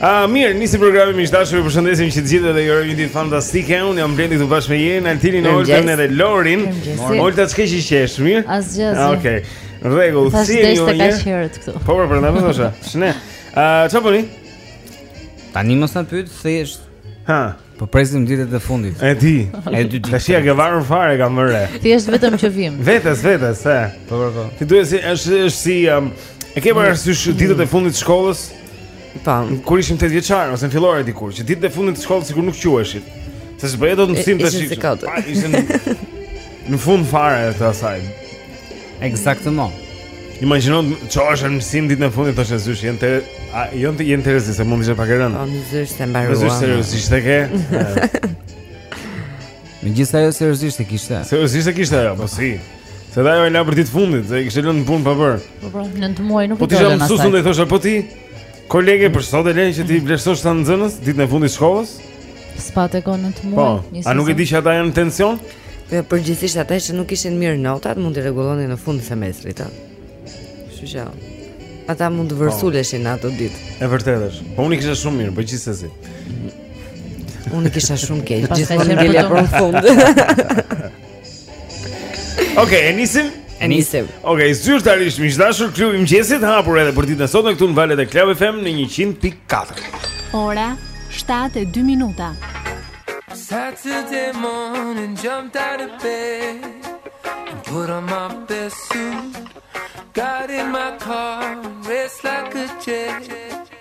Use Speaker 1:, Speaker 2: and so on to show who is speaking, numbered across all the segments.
Speaker 1: A
Speaker 2: uh,
Speaker 1: mirë, nisi programi miq të dashur, ju përshëndesim të gjithë edhe ju uroj një ditë fantastike. Un jam Blendi këtu bashkë me Jerin, Altinin, Oltën dhe Lorin. Olta ç'ke që qesh, mirë?
Speaker 3: Asgjë.
Speaker 1: Ah, okej. Në
Speaker 3: rregull,
Speaker 1: si
Speaker 3: jeni
Speaker 1: ju? Tash
Speaker 3: do të këtu.
Speaker 1: Po, po, prandaj më thosha. Shne. A uh, çfarë bëni?
Speaker 2: Tani mos na pyet thjesht.
Speaker 1: Ha.
Speaker 2: Po presim ditët e fundit.
Speaker 1: E di.
Speaker 2: E di.
Speaker 1: Tash ia ke varur fare kam vënë re.
Speaker 3: Thjesht vetëm që vim.
Speaker 1: Vetes, vetes, e.
Speaker 2: Po po po.
Speaker 1: Ti duhet si është është si um, e ke parasysh ditët e fundit të shkollës?
Speaker 4: Po.
Speaker 1: Kur ishim 8 vjeçar ose në fillore dikur, që ditët e fundit të shkollës sikur nuk quheshin. Se s'bëhej dot mësim tash. Ishte në fund fare të asaj.
Speaker 2: Exactement.
Speaker 1: Imagjino ça është në mësim ditën e fundit tash zysh janë ter a janë të janë terezi se mund të jetë pak e rëndë.
Speaker 4: Po zysh se mbaruam.
Speaker 1: Zysh seriozisht e ke.
Speaker 2: Megjithëse ajo seriozisht e kishte.
Speaker 1: Seriozisht e kishte ajo, po si. Se ajo e la për ditën e fundit, se kishte lënë punë pa bërë.
Speaker 3: Po pra, nëntë muaj nuk
Speaker 1: po
Speaker 3: e
Speaker 1: ka lënë.
Speaker 3: Po
Speaker 1: ti
Speaker 3: jam
Speaker 1: mësues ndaj thosha po ti. Kolege për sot e le që ti vlerësosh ca nxënës ditën e fundit të shkollës.
Speaker 3: S'pate kohë
Speaker 1: nëntë
Speaker 3: muaj. Po,
Speaker 1: a nuk e di që ata janë në tension?
Speaker 4: Dhe përgjithisht ata që nuk i kishin mirë notat mund t'i rregullonin në fund të semestrit. Kështu që ata mund të vërsuleshin në ato ditë.
Speaker 1: E vërtetë është. Po unë i kisha shumë mirë, po gjithsesi.
Speaker 4: Unë i kisha shumë keq. Gjithmonë ngelja
Speaker 3: për
Speaker 4: në fund
Speaker 1: Okej, e nisim?
Speaker 4: E nisim.
Speaker 1: Okej, zyrtarisht miq të dashur, klubi i mëngjesit hapet edhe për ditën e sotme këtu në valët e Club FM në 100.4.
Speaker 5: Ora 7:02 minuta.
Speaker 6: Saturday morning jumped out of bed and put on my best suit. Got in my car, raced like a jet.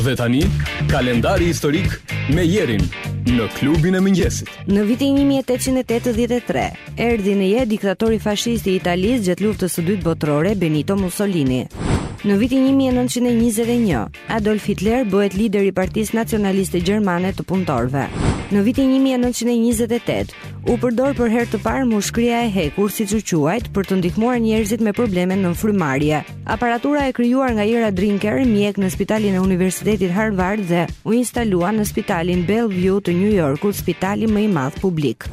Speaker 7: Dhe
Speaker 8: tani, kalendari historik me Jerin në klubin e mëngjesit.
Speaker 4: Në vitin 1883, erdi në jetë diktatori fashist i Italisë gjatë luftës së dytë botërore, Benito Mussolini. Në vitin 1921, Adolf Hitler bëhet lider i partisë nacionaliste gjermane të punëtorve. Në vitin 1928, u përdor për herë të parë mushkria e hekurt, siç u quajt, për të ndihmuar njerëzit me probleme në frymëmarrje. Aparatura e krijuar nga Ira Drinker, mjek në spitalin e Universitetit Harvard dhe u instalua në spitalin Bellevue të New Yorkut, spitali më i madh publik.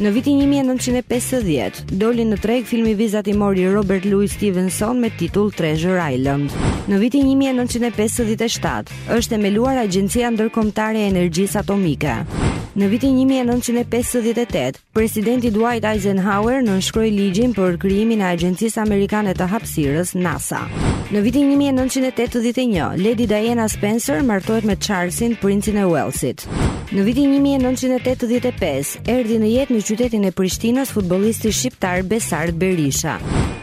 Speaker 4: Në vitin 1950, doli në treg filmi vizatimor i Robert Louis Stevenson me titull Treasure Island. Në vitin 1957, është themeluar Agjencia Ndërkombëtare e Energjisë Atomike. Në vitin 1958, Presidenti Dwight Eisenhower nënshkroi ligjin për krijimin e Agjencisë Amerikane të Hapësirës, NASA. Në vitin 1981, Lady Diana Spencer martohet me Charlesin, princin e Walesit. Në vitin 1985, erdhi në jetë në qytetin e Prishtinës futbollisti shqiptar Besart Berisha.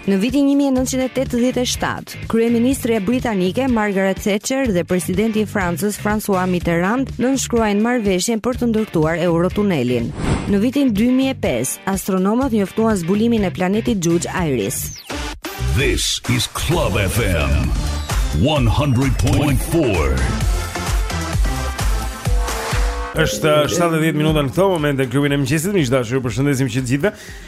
Speaker 4: Në vitin 1987, Kryeministrja britanike Margaret Thatcher dhe presidenti i Francës François Mitterrand nënshkruajnë marrëveshjen për të ndërtuar Eurotunelin. Në vitin 2005, astronomët njoftuan zbulimin e planetit xhuxh Eris.
Speaker 9: This is Club FM 100.4.
Speaker 1: Është 7 e 10 minuta në këto momente në klubin e mëngjesit, miq të dashur, ju përshëndesim të gjithëve.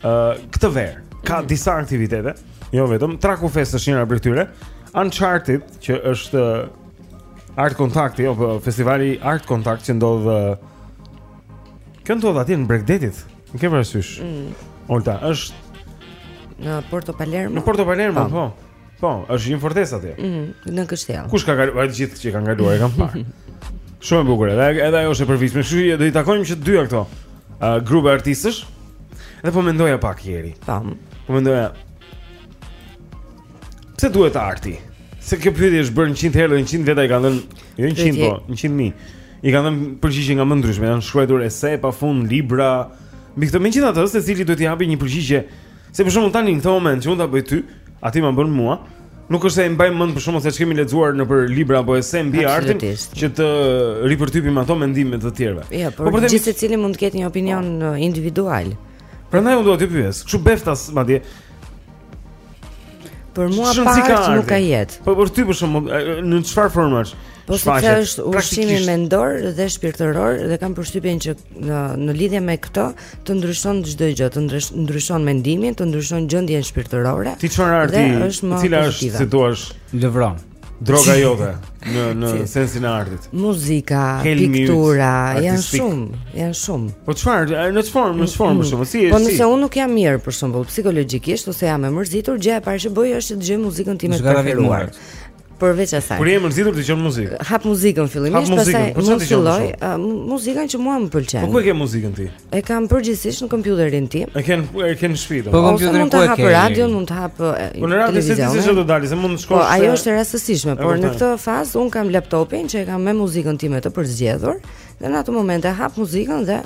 Speaker 1: Ë uh, këtë verë ka mm. disa aktivitete, jo vetëm Traku Fest është njëra prej tyre. Uncharted që është Art Contact, jo, po, festivali Art Contact që ndodh Kjo ndodh atje në bregdet. Nuk e ke parasysh.
Speaker 4: Mm.
Speaker 1: Olta, është
Speaker 4: në Porto Palermo.
Speaker 1: Në Porto Palermo,
Speaker 4: po.
Speaker 1: Po, është një fortesë atje.
Speaker 4: Ëh, mm, në kështjellë.
Speaker 1: Kush ka kaluar të gjithë që kanë kaluar e kanë parë. Shumë e bukur, edhe edhe ajo është e përvitshme. Kështu që do i takojmë të dyja këto. Ëh, grupe artistësh. Edhe po mendoja pak, Eri.
Speaker 4: Po.
Speaker 1: Po mendoja. Pse duhet arti? Se kjo pyetje është bërë 100 herë dhe 100 veta i kanë dhënë, jo 100 po, 100 mijë. I kanë dhënë përgjigje nga më të ndryshme, janë shkruar ese pafund, libra. Mbi këtë megjithatë, secili duhet t'i japë një përgjigje Se për shembull tani në këtë moment që unë ta bëj ty, a ti ma bën mua, nuk është se i mbajmë mend për shembull se ç'kemi lexuar nëpër libra apo ese mbi artin që të ripërtypim ato mendime të të tjerëve.
Speaker 4: Jo, por po gjithsecili mund të ketë një opinion po. uh, individual.
Speaker 1: Prandaj unë do të pyes, kshu befas madje?
Speaker 4: Për mua pa art nuk ka jetë.
Speaker 1: Po për ty për shembull në çfarë formash?
Speaker 4: Po sepse është ushqimi mendor dhe shpirtëror dhe kam përshtypjen që në, në lidhje me këtë të ndryshon çdo gjë, të ndryshon mendimin, të ndryshon gjendjen shpirtërore.
Speaker 1: Ti çfarë arti?
Speaker 4: Është
Speaker 1: cila është, si thua,
Speaker 2: lëvron
Speaker 1: droga jote në në sensin e artit.
Speaker 4: Muzika, piktura, janë shumë, janë shumë.
Speaker 1: Po çfarë, në çfarë, në çfarë më shumë? Si,
Speaker 4: po
Speaker 1: si?
Speaker 4: Po nëse unë nuk jam mirë, për shembull psikologjikisht ose jam e mërzitur, gjëja e parë që bëj është të dëgjoj muzikën time të preferuar. Përveç asaj.
Speaker 1: Kur je e mërzitur dëgjon muzikë.
Speaker 4: Hap muzikën fillimisht, pastaj
Speaker 1: po
Speaker 4: mund
Speaker 1: të
Speaker 4: filloj muzikën që mua më pëlqen.
Speaker 1: Po ku e ke muzikën ti?
Speaker 4: E kam përgjithsisht në kompjuterin tim.
Speaker 1: E ke, e ke në shtëpi domethënë.
Speaker 4: Po
Speaker 2: kompjuterin ku e ke?
Speaker 4: Mund të hap radion, mund të hap televizion.
Speaker 1: Po në radio s'e
Speaker 4: di
Speaker 1: ç'do të dalë, se mund të shkosh.
Speaker 4: Po
Speaker 1: ajo
Speaker 4: është e rastësishme, por në këtë fazë unë kam laptopin që e kam me muzikën time të përzgjedhur dhe në atë moment e hap muzikën dhe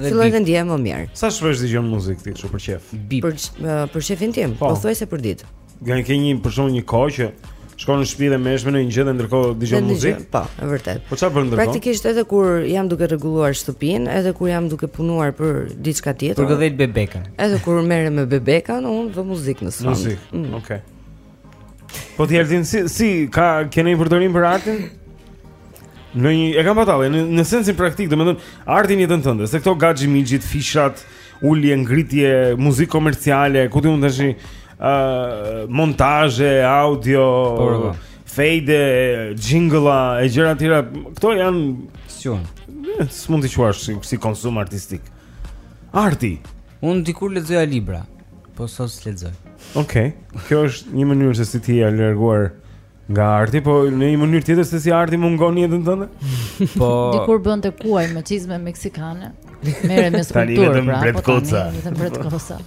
Speaker 2: dhe
Speaker 4: filloj të ndiem më mirë.
Speaker 1: Sa shpesh dëgjon muzikë ti kështu për
Speaker 2: qejf?
Speaker 4: Për për qejfin tim, pothuajse përditë.
Speaker 1: A ke një për shembull një kohë që shkon në shtëpi dhe merresh me një gjë dhe ndërkohë dëgjon muzikë.
Speaker 4: Po, e vërtetë.
Speaker 1: Po çfarë bën ndërkohë?
Speaker 4: Praktikisht edhe kur jam duke rregulluar shtëpinë, edhe kur jam duke punuar për diçka tjetër.
Speaker 2: Për gëdhel bebeka.
Speaker 4: Edhe kur merrem me bebekën, unë vë muzikë në sfond.
Speaker 1: Muzikë.
Speaker 4: Mm.
Speaker 1: Okej. Okay. Po ti Altin si, si, a keni një përdorim për artin? Në një e kam patalli, në, në sensin praktik, domethënë arti në jetën tënde, se këto gaxhi migjit, fishat, ulje ngritje muzikë komerciale, ku ti mund të shohësh montazhe, audio,
Speaker 2: po, po, po.
Speaker 1: fade, jingle e gjëra të tjera. Kto janë, s'mund t'i quash si, si konsum artistik. Arti.
Speaker 2: Unë dikur lexoja libra, po sot s'lexoj.
Speaker 1: Okej. Kjo është një mënyrë se si ti je larguar Nga arti, po në një mënyrë tjetër se si arti mungon në jetën tënde?
Speaker 2: Po.
Speaker 3: Dikur bënte kuaj me çizme meksikane. Merrej me skulpturë pra.
Speaker 1: Tani
Speaker 3: po tani vetëm bretkosa.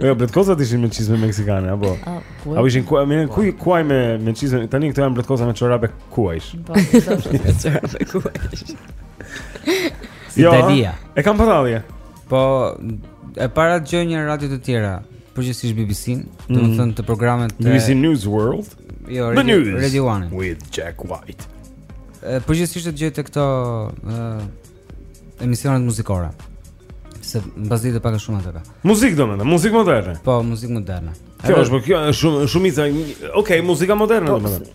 Speaker 1: Jo, bretkosat ishin me çizme meksikane apo?
Speaker 3: Po.
Speaker 1: A ishin kuaj me kuaj kuaj me me çizme? Tani këto janë bretkosa me çorape kuajsh.
Speaker 3: Po, me
Speaker 2: çorape
Speaker 1: kuajsh.
Speaker 2: Jo,
Speaker 1: e kam parë
Speaker 2: Po e para dëgjoj dhe radio të tjera, përgjithsisht BBC-n,
Speaker 1: mm.
Speaker 2: domethënë të programet të
Speaker 1: BBC News World.
Speaker 2: Jo, Radio,
Speaker 1: News
Speaker 2: Radio One
Speaker 1: with Jack White.
Speaker 2: Përgjithsisht dëgjoj të këto ë emisionet muzikore. Se mbasdite pak a shumë atë ka.
Speaker 1: Muzikë domethënë, muzikë moderne.
Speaker 2: Po, muzikë moderne.
Speaker 1: Kjo është, po kjo është shumë shumica. Okej, okay, muzika moderne
Speaker 4: po,
Speaker 1: domethënë.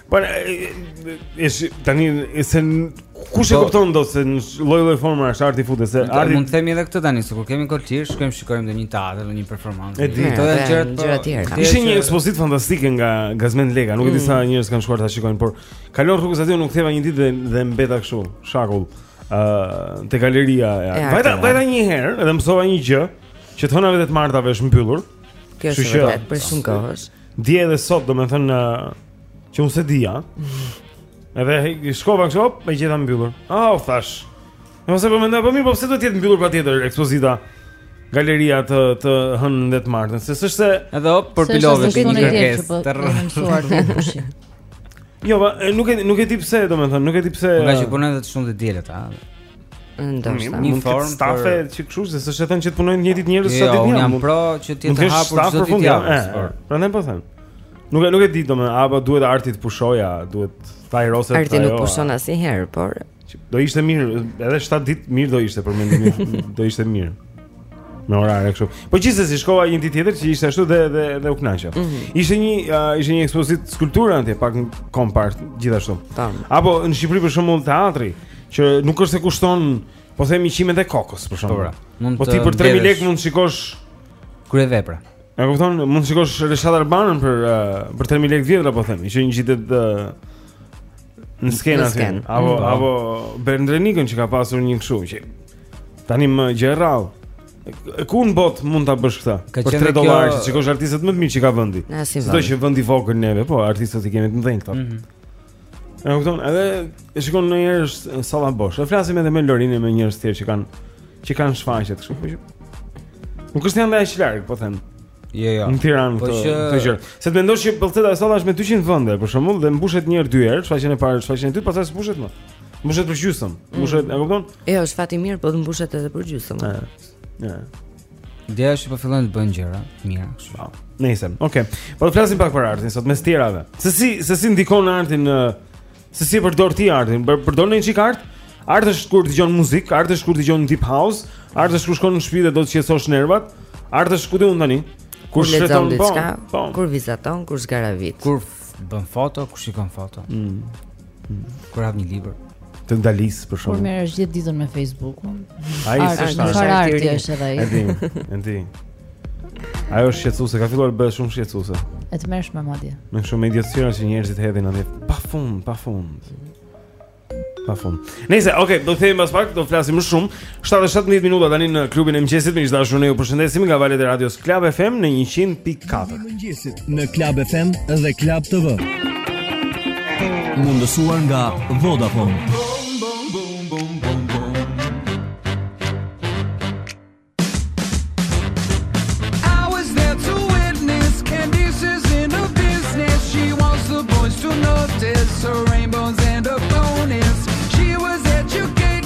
Speaker 2: Po
Speaker 1: është tani se kush e
Speaker 2: po-
Speaker 1: kupton dot se lloj-lloj forma është arti futet se
Speaker 2: arti mund të themi edhe këtë tani se kur kemi kohë të lirë shkojmë shikojmë ndonjë teatër apo një performancë. Këto janë
Speaker 4: gjëra
Speaker 2: të
Speaker 4: gjëra të tjera.
Speaker 1: Ishte një ekspozitë fantastike nga Gazmend Leka, nuk e di mm. sa njerëz kanë shkuar ta shikojnë, po kaloja rrugës aty u ktheva një ditë dhe, dhe mbeta kështu, shakull. ë uh, te galeria e
Speaker 4: artit.
Speaker 1: Vajta vajta një herë dhe mësova një gjë që të hënave, të martave është mbyllur.
Speaker 4: Kjo është vërtet për shumë kohë.
Speaker 1: Dje dhe sot, domethënë, që unë s'e dija, edhe shkova në kështu, e gjeta mbyllur. A, o thash, se po mendoja, po, po mirë, po pse do të jetë mbyllur patjetër, ekspozita, galeria të, të hënën dhe të martën, se s'është se...
Speaker 2: Edhe op,
Speaker 3: përpilove
Speaker 2: një kërkesë,
Speaker 3: po, të
Speaker 1: rrë. Në Jo, nuk e, nuk e di pse, domethënë, nuk e di pse...
Speaker 2: Ngaqë punon dhe të shtunë dhe të diel, a?
Speaker 4: Ndoshta
Speaker 1: mund të
Speaker 2: formojnë
Speaker 1: stafe
Speaker 2: për...
Speaker 1: që kështu se s'është thënë që të punojnë të njëjtit njerëz sa
Speaker 2: jo,
Speaker 1: ditë. Jo,
Speaker 2: jam pro që të jetë hapur çdo ditë
Speaker 1: fundjavë.
Speaker 2: Ja,
Speaker 1: Prandaj po them. Nuk e nuk e di domethënë, apo duhet arti të pushojë, duhet të ajroset ajo.
Speaker 4: Arti nuk pushon asnjëherë, por
Speaker 1: do ishte mirë, edhe 7 ditë mirë do ishte për mendimin, do ishte mirë. Me orare kështu. Po gjithsesi shkova një ditë tjetër që ishte ashtu dhe dhe dhe u kënaqa.
Speaker 4: Mm -hmm.
Speaker 1: Ishte një uh, ishte një ekspozitë skulpture atje, pak kompakt gjithashtu.
Speaker 4: Tam.
Speaker 1: Apo në Shqipëri për shembull teatri, Që nuk është se kushton, po themi qimet e kokës për shembull.
Speaker 2: Po, pra,
Speaker 1: po ti për 3000 lekë mund të shikosh
Speaker 2: kryevepra.
Speaker 1: E kupton, mund të shikosh Reshat Arbanën për uh, për 3000 lekë të vjetra po themi, që ngjitet uh, në skenë aty. Apo
Speaker 2: mm, po.
Speaker 1: apo Bert Ndrenikën që ka pasur një kështu që tani ngjitet rrallë. Ku në botë mund ta bësh këtë?
Speaker 2: Ka
Speaker 1: për 3 dollarë, kjo... të shikosh artistët më të mirë që ka vendi. Sado që vend i vogël neve, po artistët i kemi të mëdhenj këto.
Speaker 2: Mm -hmm.
Speaker 1: E kupton, edhe e shikon ndonjëherë është salla bosh. Ne flasim edhe me Lorin e me njerëz të tjerë që kanë që kanë shfaqje kështu po. Nuk është edhe aq larg, po them.
Speaker 2: Jo, jo.
Speaker 1: Në Tiranë
Speaker 2: po
Speaker 1: këtë gjë. Se të mendosh që salla, te kjo salla është me 200 vende, për shembull, dhe mbushet një herë dy herë, shfaqjen e parë, shfaqjen e dytë, pastaj s'mbushet më. Mbushet për gjysmë. Mm. Mbushet, e kupton?
Speaker 4: Jo, është fat i mirë, po të mbushet edhe për gjysmë.
Speaker 1: Ëh. Ja.
Speaker 2: Ideja është po fillon të bën gjëra të mira kështu.
Speaker 1: Po. Nice, okay. Po të flasim pak për artin sot mes tjerave. Se si se si ndikon arti në se si e përdor ti artin? Për, përdor ndonjë çik art? Art është kur dëgjon muzikë, art është kur dëgjon deep house, art është kur shkon në shtëpi dhe do të qetësosh nervat. Art është kur ti tani?
Speaker 4: Kur
Speaker 1: shkon po, po.
Speaker 4: Kur vizaton, kur zgaravit.
Speaker 2: Kur bën foto, kur shikon foto.
Speaker 1: Mm.
Speaker 2: Kur hap një libër
Speaker 1: të ndalis për shkak.
Speaker 3: Kur merresh gjithë ditën me Facebookun.
Speaker 1: Ai
Speaker 3: është
Speaker 4: njëfarë
Speaker 3: arti është edhe ai.
Speaker 1: E di, e di. Ajo është shqetësuese, ka filluar bëhet shumë shqetësuese.
Speaker 3: E të merresh me madje.
Speaker 1: Me shumë idiotësira që njerëzit hedhin aty pa fund, pa fund. Pa fund. Nice, okay, do të themi pas pak, do të flasim më shumë. 7:17 minuta tani në klubin e mëngjesit miq të dashur ne ju përshëndesim nga valët e radios Club FM në 100.4.
Speaker 8: Mëngjesit në Club FM dhe Club TV. Mundësuar nga Vodafone.
Speaker 10: Rainbows and a bonus She was educated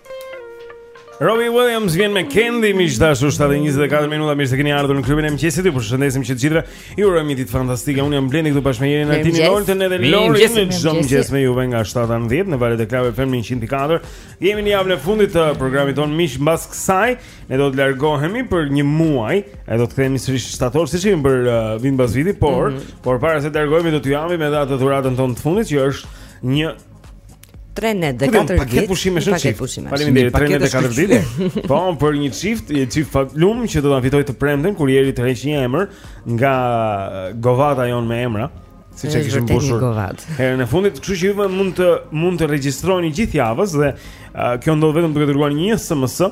Speaker 1: Robbie Williams vjen me Candy, miq të dashur, 7:24 minuta, mirë se keni ardhur në klubin e mëngjesit. Ju përshëndesim që të gjithëve. Ju urojmë një ditë fantastike. Unë jam Blendi këtu bashkë me Jerin,
Speaker 4: Altinin,
Speaker 1: Oltën edhe Lori në çdo mëngjes me juve nga 7 në 10 në valët e Club FM 104. Jemi në javën e fundit të programit tonë miq mbas kësaj, ne do të largohemi për një muaj, e do të kthehemi sërish në shtator siç kemi për uh, vit mbas viti, por
Speaker 4: mm -hmm.
Speaker 1: por para se të largohemi do t'ju japim edhe atë dhuratën tonë të fundit që është një
Speaker 4: 3 net dhe 4 ditë.
Speaker 1: Paketë pushimesh
Speaker 4: në
Speaker 1: çift. Faleminderit
Speaker 2: 3 net
Speaker 1: dhe 4 ditë. Po, për një çift, një çift fatlum që do ta fitojë të premten kur Jeri të heqë një emër nga govata jonë me emra, siç e kishim mbushur. Herën e fundit, kështu që ju mund të mund të regjistroheni gjithë javës dhe kjo ndodh vetëm duke dërguar një SMS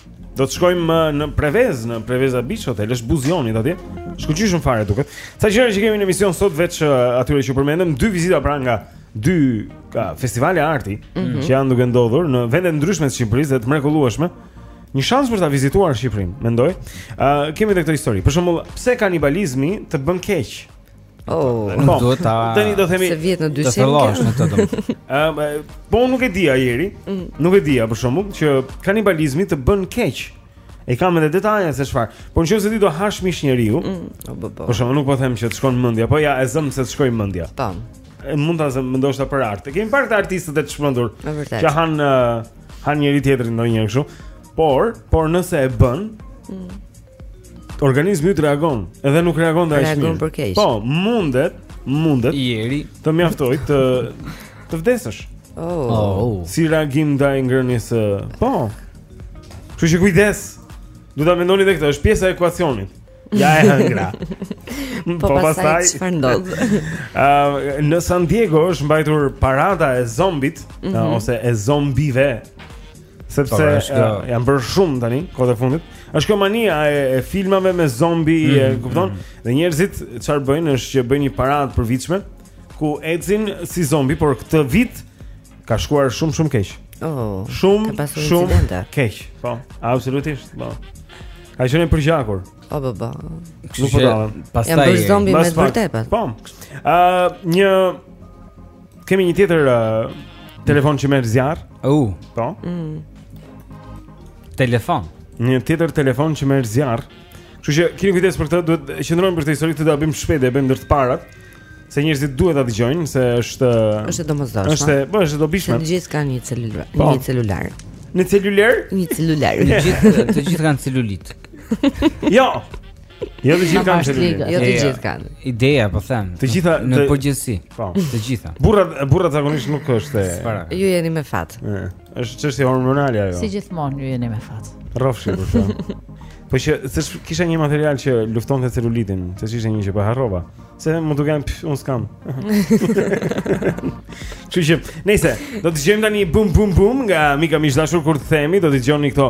Speaker 1: Do të shkojmë uh, në Prevezë, në Preveza Beach Hotel, është buzë Jonit atje. Shkëlqyshëm fare duket. Sa gjëra që kemi në emision sot veç uh, atyre që përmendëm, dy vizita pra nga dy festivale arti
Speaker 4: mm -hmm.
Speaker 1: që janë duke ndodhur në vende të ndryshme të Shqipërisë dhe të mrekullueshme. Një shans për ta vizituar Shqipërinë, mendoj. Ë uh, kemi edhe këtë histori. Për shembull, pse kanibalizmi të bën keq?
Speaker 4: Oh,
Speaker 1: po, nuk
Speaker 2: duhet ta.
Speaker 1: Tani do themi
Speaker 4: se vjet në dyshim.
Speaker 2: Të
Speaker 4: thellosh
Speaker 2: në këtë domë.
Speaker 1: Ëm, po nuk e di ajeri,
Speaker 4: mm.
Speaker 1: nuk e di a për shembull që kanibalizmi të bën keq. E kam edhe detaje se çfarë. Po nëse ti do hash mish njeriu,
Speaker 4: mm, po, po, po.
Speaker 1: për shembull nuk po them që të shkon mendja, po ja e zëmë se të shkoi mendja.
Speaker 4: Tam.
Speaker 1: E mund ta zëmë ndoshta për art. E kemi parë këta artistët e
Speaker 4: çmendur
Speaker 1: që han han njëri tjetrin ndonjëherë kështu. Por, por nëse e bën, mm. Organizmi yt reagon, edhe nuk reagon ndaj asnjë.
Speaker 4: Reagon për keq.
Speaker 1: Po, mundet, mundet.
Speaker 2: Ieri
Speaker 1: të mjaftojë të të vdesësh.
Speaker 4: Oh.
Speaker 2: oh.
Speaker 1: Si reagim ndaj ngrënies së, po. Kështu që kujdes. Duhet ta mendoni edhe këtë, është pjesa e ekuacionit. Ja e hëngra.
Speaker 4: po, po pastaj çfarë ndodh?
Speaker 1: Ëm në San Diego është mbajtur parada e zombit
Speaker 4: mm
Speaker 1: -hmm. ose e zombive. Sepse
Speaker 2: Tore, është kjo...
Speaker 1: uh, janë bërë shumë tani, kohët e fundit. Është kjo mania e, e filmave me zombi, mm, e
Speaker 2: mhm,
Speaker 1: kupton? Mm. Dhe njerëzit çfarë bëjnë është që bëjnë një paradë të përvitshme ku ecin si zombi, por këtë vit ka shkuar shumë shumë keq.
Speaker 4: Oh,
Speaker 1: shumë shumë keq. Po, absolutisht, po. Ka qenë e përgjakur.
Speaker 4: Po po po.
Speaker 2: Kështu që pastaj
Speaker 4: janë bërë zombi me vërtetë.
Speaker 1: Po. Ë, uh, një Kemi një tjetër uh, telefon që merr zjarr.
Speaker 2: U. Uh.
Speaker 1: Po.
Speaker 4: Mm.
Speaker 2: Telefon.
Speaker 1: Një tjetër telefon që merr zjarr. Kështu që kemi kujdes për këtë, duhet të qëndrojmë për këtë histori do ta bëjmë shpejt e bëjmë ndër të parat. Se njerëzit duhet ta dëgjojnë se është
Speaker 4: e domosdoshme.
Speaker 1: Është, po, e dobishme.
Speaker 4: Të gjithë kanë një celular,
Speaker 1: po.
Speaker 4: një celular.
Speaker 1: Në celular?
Speaker 4: Një celular.
Speaker 2: Të gjithë të gjithë kanë celulit.
Speaker 1: jo. Jo të gjithë kanë
Speaker 3: celulit.
Speaker 4: Jo të gjithë kanë.
Speaker 2: Ideja po them.
Speaker 1: Të gjitha
Speaker 2: në
Speaker 1: të...
Speaker 2: përgjithësi.
Speaker 1: Po,
Speaker 2: të gjitha.
Speaker 1: Burrat burrat zakonisht nuk është e.
Speaker 4: Ju jeni me fat.
Speaker 1: Është çështje hormonale ajo.
Speaker 3: Si gjithmonë ju jeni me fat.
Speaker 1: Rrofshi për shkak. Po që seç kisha një material që luftonte celulitin, se ishte një që po harrova. Se më duken un skam. Çuçi, nëse do të dëgjojmë tani bum bum bum nga Mika. Miq të dashur kur të themi, do të dëgjoni këto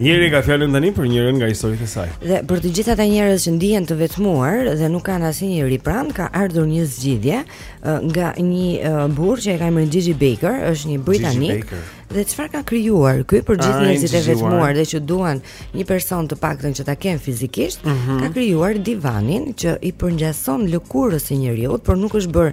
Speaker 1: Jeri ka fjalën tani për njërën nga historitë e saj.
Speaker 4: Dhe për të gjithë ata njerëz që ndihen të vetmuar dhe nuk kanë asnjeri pranë, ka ardhur një zgjidhje nga një burrë që e ka emrin Gigi Baker, është një britanik. Dhe çfarë ka krijuar ky për gjithë njerëzit e vetmuar dhe që duan një person të paktën që ta kenë fizikisht,
Speaker 1: mm -hmm.
Speaker 4: ka krijuar divanin që i përngjason lëkurës së njeriut, por nuk është bërë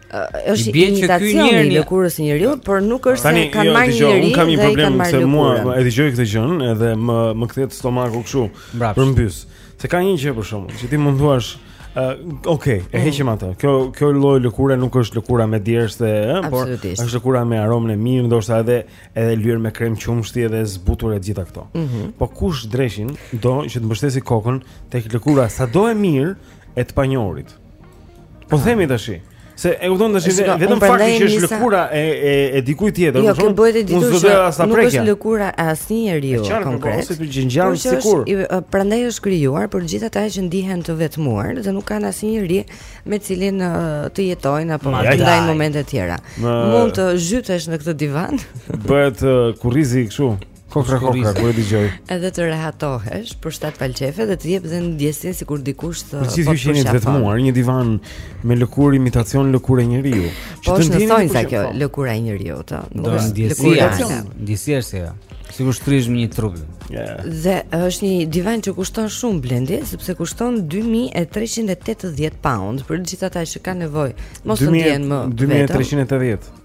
Speaker 2: është
Speaker 4: një imitacion
Speaker 2: i
Speaker 4: lëkurës së njeriut, por nuk është se kanë
Speaker 1: jo,
Speaker 4: marrë njerëz.
Speaker 1: Unë kam një problem se mua e dëgjoj këtë gjë edhe më më kthehet stomaku kështu përmbys. Se ka një gjë për shembull, që ti mund thuash Uh, ok, e
Speaker 4: mm.
Speaker 1: heqim atë. Kjo kjo lloj lëkure nuk është lëkura me djersë, se, ëh,
Speaker 4: por
Speaker 1: është lëkura me aromën e mirë, ndoshta edhe edhe lyer me krem qumështi edhe zbutur e gjitha këto.
Speaker 4: Mm -hmm.
Speaker 1: Po kush dreqin do që të mbështesë kokën tek lëkura sado e mirë e të panjohurit. Po themi tashi. Se e kupton
Speaker 4: tashi
Speaker 1: se vetëm fakti që është lëkura e e e dikujt tjetër,
Speaker 4: jo,
Speaker 1: kupton?
Speaker 4: Jo,
Speaker 1: kjo
Speaker 4: bëhet e ditur. Nuk është lëkura e asnjë njeriu
Speaker 1: po,
Speaker 4: konkret. Është
Speaker 1: qartë,
Speaker 4: ngjan sikur. Prandaj është krijuar për gjithë ata që ndihen të vetmuar dhe nuk kanë asnjë njeri me cilin të jetojnë apo të ndajnë momente të tjera. Mund të zhytesh në këtë divan.
Speaker 1: Bëhet kurrizi kështu. Kokra kokra kur e dëgjoj.
Speaker 4: Edhe të rehatohesh për shtat palë qejfe dhe të jep dhe ndjesinë sikur dikush të po
Speaker 1: të përqafon. Nëse jeni
Speaker 4: i
Speaker 1: vetmuar, një divan me lëkurë imitacion lëkurë njeriu.
Speaker 4: Po është në
Speaker 1: thonj sa
Speaker 4: kjo lëkura e njeriu të.
Speaker 2: Do ndjesia. Ndjesia është ajo. Sikur shtrihesh me një trup. Yeah.
Speaker 4: Dhe është një divan që kushton shumë Blendi, sepse kushton 2380 pound për gjithë ata që kanë nevojë. Mos të ndihen më
Speaker 1: 2380.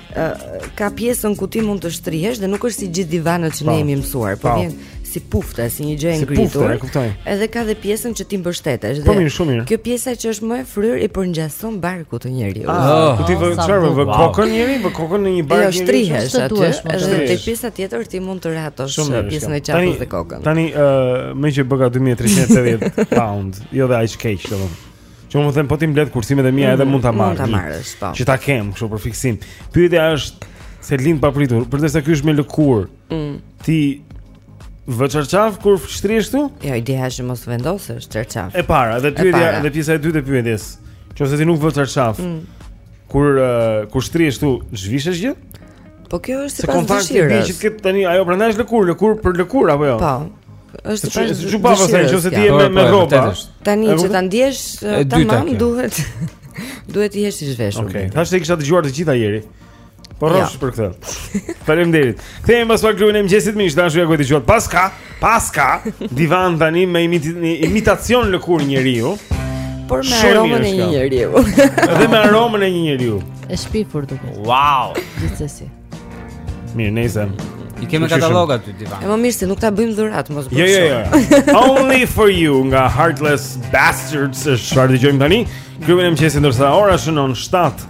Speaker 1: ka
Speaker 4: pjesën ku ti mund të shtrihesh dhe nuk është si gjithë divanët që ne jemi mësuar,
Speaker 1: po
Speaker 4: vjen si pufte, si një gjë e ngritur.
Speaker 1: Si pufte, e kuptoj.
Speaker 4: Edhe ka dhe pjesën që ti mbështetesh
Speaker 1: po dhe. Po mirë,
Speaker 4: Kjo pjesa që është më e fryrë i përngjason barku të njeriu.
Speaker 1: Ah, ku ti vë çfarë vë kokën njeriu, vë kokën në një bark.
Speaker 4: Jo, shtrihesh aty, edhe te pjesa tjetër ti mund të rehatosh pjesën e qafës dhe kokën.
Speaker 1: Tani, ë, meqë bëka 2380 pound, jo dhe aq keq, domethënë. Që them po ti mbledh kursimet e mia edhe
Speaker 4: mm,
Speaker 1: mund ta marr.
Speaker 4: Mund ta marrësh, po.
Speaker 1: Që ta kem kështu për fiksim. Pyetja është se lind papritur, përderisa ky është me lëkurë.
Speaker 4: Mm.
Speaker 1: Ti vë çarçaf kur shtrihesh aty?
Speaker 4: Jo, ideja është mos vendosësh çarçaf.
Speaker 1: E para,
Speaker 4: edhe
Speaker 1: pyetja, edhe pjesa e dytë e pyetjes. Qoftë se ti nuk vë çarçaf.
Speaker 4: Mm.
Speaker 1: Kur uh, kur shtrihesh aty, zhvishesh gjë?
Speaker 4: Po kjo është sipas
Speaker 1: dëshirës. Se
Speaker 4: konfas
Speaker 1: ti bie tani ajo prandaj është lëkurë, lëkurë për lëkurë apo jo?
Speaker 4: Po. Është sipas
Speaker 1: dëshirës. Ju baba sa nëse ti je me me rroba.
Speaker 4: Tani që ta ndjesh tamam duhet duhet të jesh i zhveshur.
Speaker 1: Okej. Thashë i kisha dëgjuar të gjitha Jeri. Po rrosh për këtë. Faleminderit. Kthehemi pas pak klubin e mëngjesit miq të dashur ja ku e dëgjuat. Paska. Paska, divan tani me imitacion lëkurë njeriu.
Speaker 4: Por me aromën e një njeriu.
Speaker 1: Edhe me aromën e një njeriu.
Speaker 3: E shpifur duket.
Speaker 1: Wow.
Speaker 3: Gjithsesi.
Speaker 1: Mirë, nejse.
Speaker 2: E kemi katalog aty
Speaker 4: divanin. Më mirë se nuk ta bëjmë dhuratë mos bëj.
Speaker 1: Jo, jo, jo. Only for you nga Heartless Bastards, çfarë dëgjojmë tani? Klubin e mëngjesit ndërsa ora shënon
Speaker 11: 7.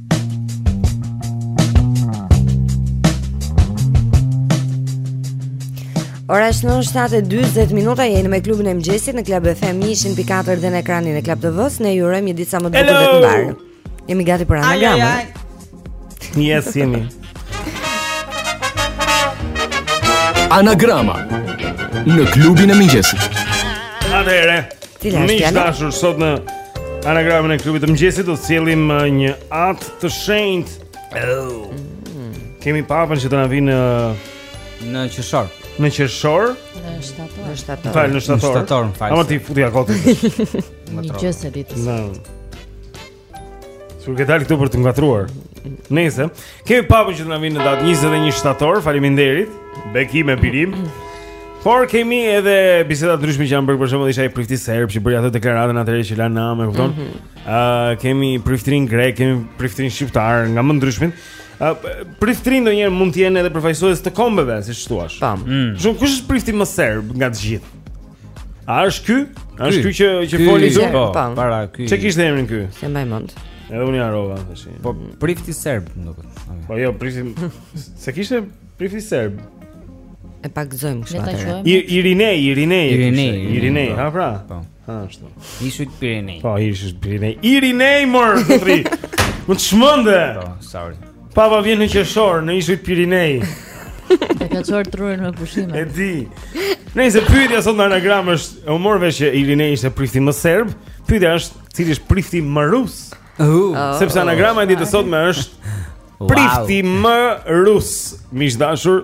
Speaker 4: Ora shënon 7:40 minuta jemi me klubin e mëngjesit në Club FM 104 dhe në ekranin e Club TV-s ne ju urojmë një ditë sa më të bukur të mbarë. Jemi gati për anagramën.
Speaker 12: Yes, jemi.
Speaker 8: Anagrama në klubin e mëngjesit.
Speaker 12: Atëherë,
Speaker 4: Cila është fjala?
Speaker 12: Miq
Speaker 4: të
Speaker 12: dashur sot në anagramën e klubit të mëngjesit do të sjellim uh, një atë të shenjtë. Oh. Mm. Kemi papën që do na vijë uh,
Speaker 2: në qershor.
Speaker 12: Në qershor?
Speaker 3: Në shtator.
Speaker 4: Në shtator.
Speaker 12: Në shtator.
Speaker 2: Në shtator, më fal.
Speaker 12: Ama ti futja kot.
Speaker 3: Një gjë s'e di
Speaker 12: ti. Sikur ke dalë këtu për të ngatërruar. Nëse kemi papën që do na vijë në datë 21 shtator, faleminderit. Bekim e birim. Por kemi edhe biseda të ndryshme që janë bërë për shembull ishte ai prifti serb që bëri atë deklaratën atëherë që la nam, e kupton? Mhm. Ëh, mm -hmm. uh, kemi priftin grek, kemi priftin shqiptar, nga më të ndryshmit. Ëh, uh, priftërinjtë ndonjëherë mund të jenë edhe përfaqësues të kombeve, si thua.
Speaker 4: Tam.
Speaker 12: Mm. Shumë kush është prifti më serb nga të gjithë? A është ky? A është
Speaker 2: ky
Speaker 12: që që foli këtu?
Speaker 2: Po,
Speaker 4: po,
Speaker 2: para ky.
Speaker 12: Ç'e kishte emrin ky?
Speaker 4: S'e mbaj mend.
Speaker 12: Edhe unë harrova tash.
Speaker 2: Po prifti serb, ndoshta.
Speaker 12: Po jo, prifti s'e kishte prifti serb.
Speaker 4: E pak gëzojmë kështu
Speaker 3: atë.
Speaker 12: I Irinej, Irinej,
Speaker 2: Irinej,
Speaker 12: Irinej,
Speaker 2: po.
Speaker 12: ha pra.
Speaker 2: Po.
Speaker 12: Ha ashtu.
Speaker 2: Ishujt Pirinej.
Speaker 12: Po, ishujt Pirinej. Irinej mor, zotri. Më çmende.
Speaker 2: Po, sorry.
Speaker 12: Papa vjen në qershor në ishujt Pirinej.
Speaker 3: E ka çuar trurin me pushime.
Speaker 12: E di. Nëse pyetja sot në anagramë është, e u mor vesh që Irinej ishte prifti më serb, pyetja është, cili është prifti më rus?
Speaker 2: Uh.
Speaker 12: Sepse anagrama e ditës së sotme është prifti më rus. Miq të dashur,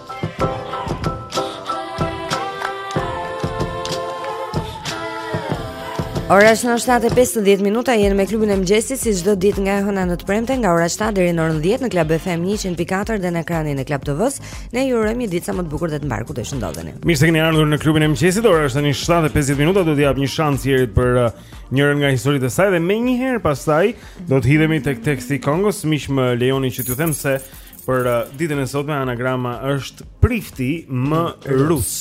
Speaker 4: Ora është 7:50 minuta, jemi me klubin e mëngjesit si çdo ditë nga e hëna në të premte nga ora 7 deri në orën 10 në Club FM 104 dhe në ekranin e Club TV-s. Ne ju urojmë një ditë sa më të bukur dhe të mbarë kudo të ndodheni.
Speaker 1: Mirë se keni ardhur në klubin e mëngjesit. Ora është tani 7:50 minuta, do t'i jap një shans Ierit për uh, njërën nga historitë e saj dhe menjëherë pastaj do të hidhemi tek teksti i këngës, miq më lejoni që t'ju them se Për uh, ditën e sotme anagrama është Prifti më rus.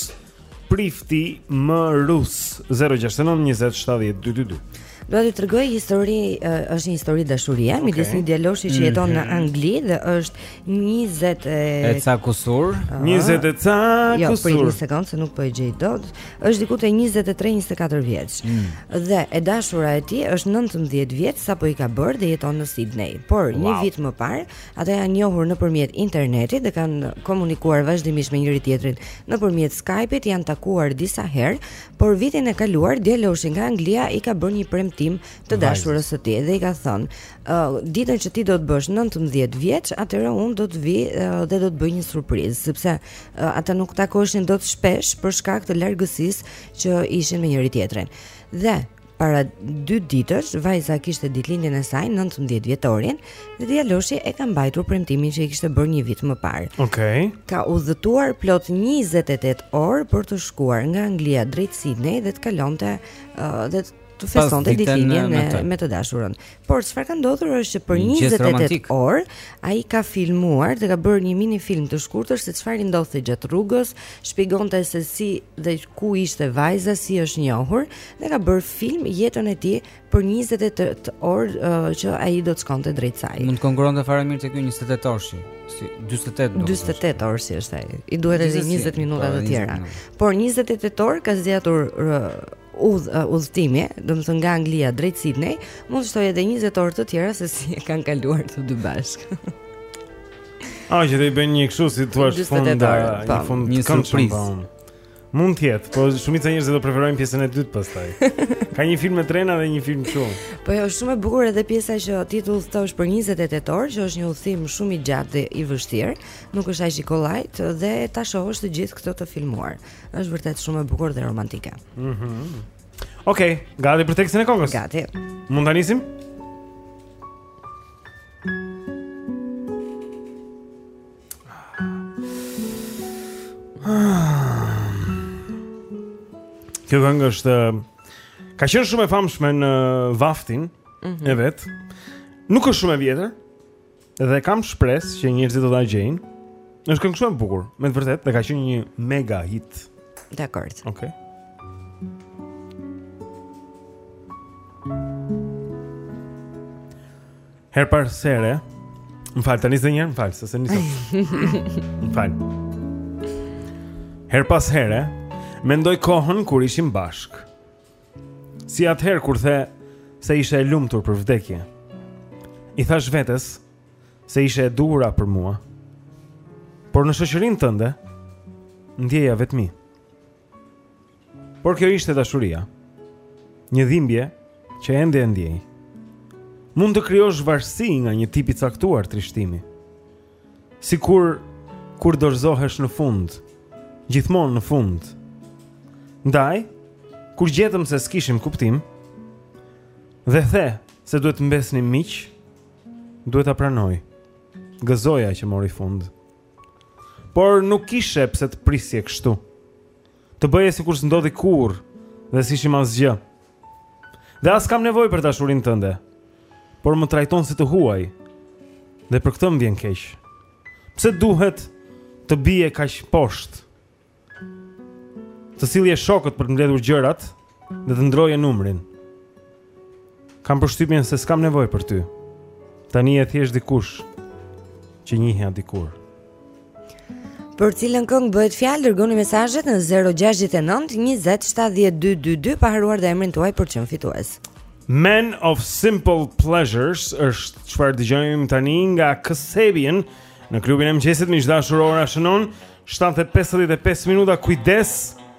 Speaker 1: Prifti më rus 069 20 70 222.
Speaker 4: Do të tregoj histori, është një histori dashurie okay. midis një djaloshi që jeton mm -hmm. në
Speaker 1: mhm.
Speaker 4: Angli dhe është 20 e,
Speaker 2: e ca kusur,
Speaker 1: 20 e ca kusur.
Speaker 4: Jo, për një sekond se nuk po e gjej dot. Është diku te 23-24 vjeç.
Speaker 1: Mm.
Speaker 4: Dhe e dashura e tij është 19 vjeç sapo i ka bërë dhe jeton në Sydney. Por
Speaker 1: wow.
Speaker 4: një vit më parë Ata janë njohur nëpërmjet internetit dhe kanë komunikuar vazhdimisht me njëri-tjetrin nëpërmjet Skype-it, janë takuar disa herë, por vitin e kaluar djaloshi nga Anglia i ka bërë një premtim të dashurës së tij dhe i ka thënë, uh, ditën që ti do të bësh 19 vjeç, atëherë unë do të vij uh, dhe do të bëj një surprizë, sepse uh, ata nuk takoheshin dot shpesh për shkak të largësisë që ishin me njëri-tjetrin. Dhe Para dy ditësh vajza kishte ditëlindjen e saj 19 vjetorin dhe djaloshi e ka mbajtur premtimin që i kishte bërë një vit më parë.
Speaker 1: Okej. Okay.
Speaker 4: Ka udhëtuar plot 28 orë për të shkuar nga Anglia drejt Sydney dhe të kalonte uh, dhe të festonte ditëlindjen
Speaker 2: me,
Speaker 4: me
Speaker 2: të
Speaker 4: dashurën. Por çfarë ka ndodhur është që për 28 orë ai ka filmuar dhe ka bërë një mini film të shkurtër se çfarë i ndodhte gjatë rrugës, shpjegonte se si dhe ku ishte vajza, si është njohur dhe ka bërë film jetën e tij për 28 orë uh, që ai do të shkonte drejt saj.
Speaker 2: Mund të konkurronte fare mirë tek 28 orë si 48 do.
Speaker 4: 48 orë si është ai. I duhet edhe 20 minuta të tjera. Por 28 orë ka zgjatur uh, udh, uh, udhëtimi, domethënë nga Anglia drejt Sydney, mund të shtojë edhe 20 orë të tjera se si e kanë kaluar të dy bashkë.
Speaker 1: Ajo që të i bëjnë një kështu si thua fund një
Speaker 4: po.
Speaker 1: fund
Speaker 2: një surprizë.
Speaker 1: Po. Mund të jetë, po shumica e njerëzve do preferojnë pjesën e dytë pastaj. Ka një film me trena dhe një film kështu.
Speaker 4: Po jo, është shumë e bukur edhe pjesa që ti të udhëtosh për 28 orë, që është një udhëtim shumë i gjatë dhe i vështirë, nuk është aq i kollajt dhe ta shohësh të gjithë këtë të filmuar. Është vërtet shumë e bukur dhe romantike.
Speaker 1: Mhm. Mm Okej, okay, gati për tekstin e këngës.
Speaker 4: Gati.
Speaker 1: Mund ta nisim? Kjo këngë është ka qenë shumë e famshme në vaftin
Speaker 4: mm -hmm.
Speaker 1: e vet. Nuk është shumë e vjetër. Dhe kam shpresë që njerëzit do ta gjejnë. Është këngë shumë e bukur, me të vërtetë, dhe ka qenë një mega hit.
Speaker 4: Dakor.
Speaker 1: Okej. Okay. Herë pas here Më falë, ta nis edhe një herë, më falë, se s'e nisa Më falë Herë pas here Mendoj kohën kur ishim bashkë Si atëherë kur the se ishe e lumtur për vdekje. I thashë vetes se ishe e duhura për mua. Por në shoqërinë tënde ndjeja vetmi. Por kjo ishte dashuria. Një dhimbje që ende e ndjej. Mund të krijosh varësi nga një tip i caktuar trishtimi. Sikur kur dorëzohesh në fund, gjithmonë në fund. Ndaj, kur gjetëm se s'kishim kuptim dhe the se duhet të mbesnim miq, duhet ta pranoj. Gëzoja që mori fund. Por nuk kishe pse të prisje kështu. Të bëje sikur s'ndodhi kurrë dhe s'ishim asgjë. Dhe as kam nevojë për dashurinë tënde. Por më trajton si të huaj. Dhe për këtë më vjen keq. Pse duhet të bije kaq poshtë? Të sillje shokët për të mbledhur gjërat, Dhe të ndroje numrin Kam përshtypjen se s'kam nevoj për ty Tani je thjesht dikush Që njihja dikur
Speaker 4: Për cilën këngë bëhet fjalë, dërgoni mesazhet në 069 20 70 222 pa harruar dhe emrin tuaj për çmim fitues.
Speaker 1: Man of Simple Pleasures është çfarë dëgjojmë tani nga Kasabian në klubin e mëngjesit miq të dashur ora shënon 7:55 minuta kujdes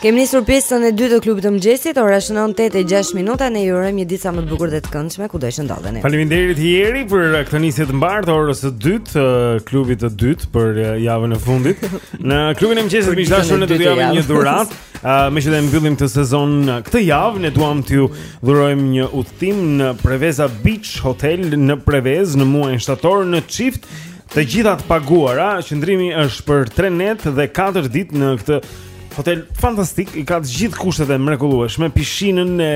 Speaker 4: Kemi nisur pjesën e dytë të klubit të mëngjesit, ora shënon 8:06 minuta, ne ju urojmë një ditë sa më të bukur dhe të këndshme kudo që ndodheni.
Speaker 1: Faleminderit Jeri për uh, këtë nisje të mbarë të orës së dytë, uh, klubit të dytë për uh, javën e fundit. Në klubin e mëngjesit miq
Speaker 4: të
Speaker 1: dashur ne do
Speaker 4: të
Speaker 1: japim një dhuratë. Uh, meqë ne mbyllim këtë sezon në këtë javë, ne duham t'ju dhurojmë një udhëtim në Preveza Beach Hotel në Prevezë në muajin shtator në çift të gjitha të paguara. Qëndrimi është për 3 netë dhe 4 ditë në këtë Hotel fantastik, i ka të gjitha kushtet e mrekullueshme, pishinën e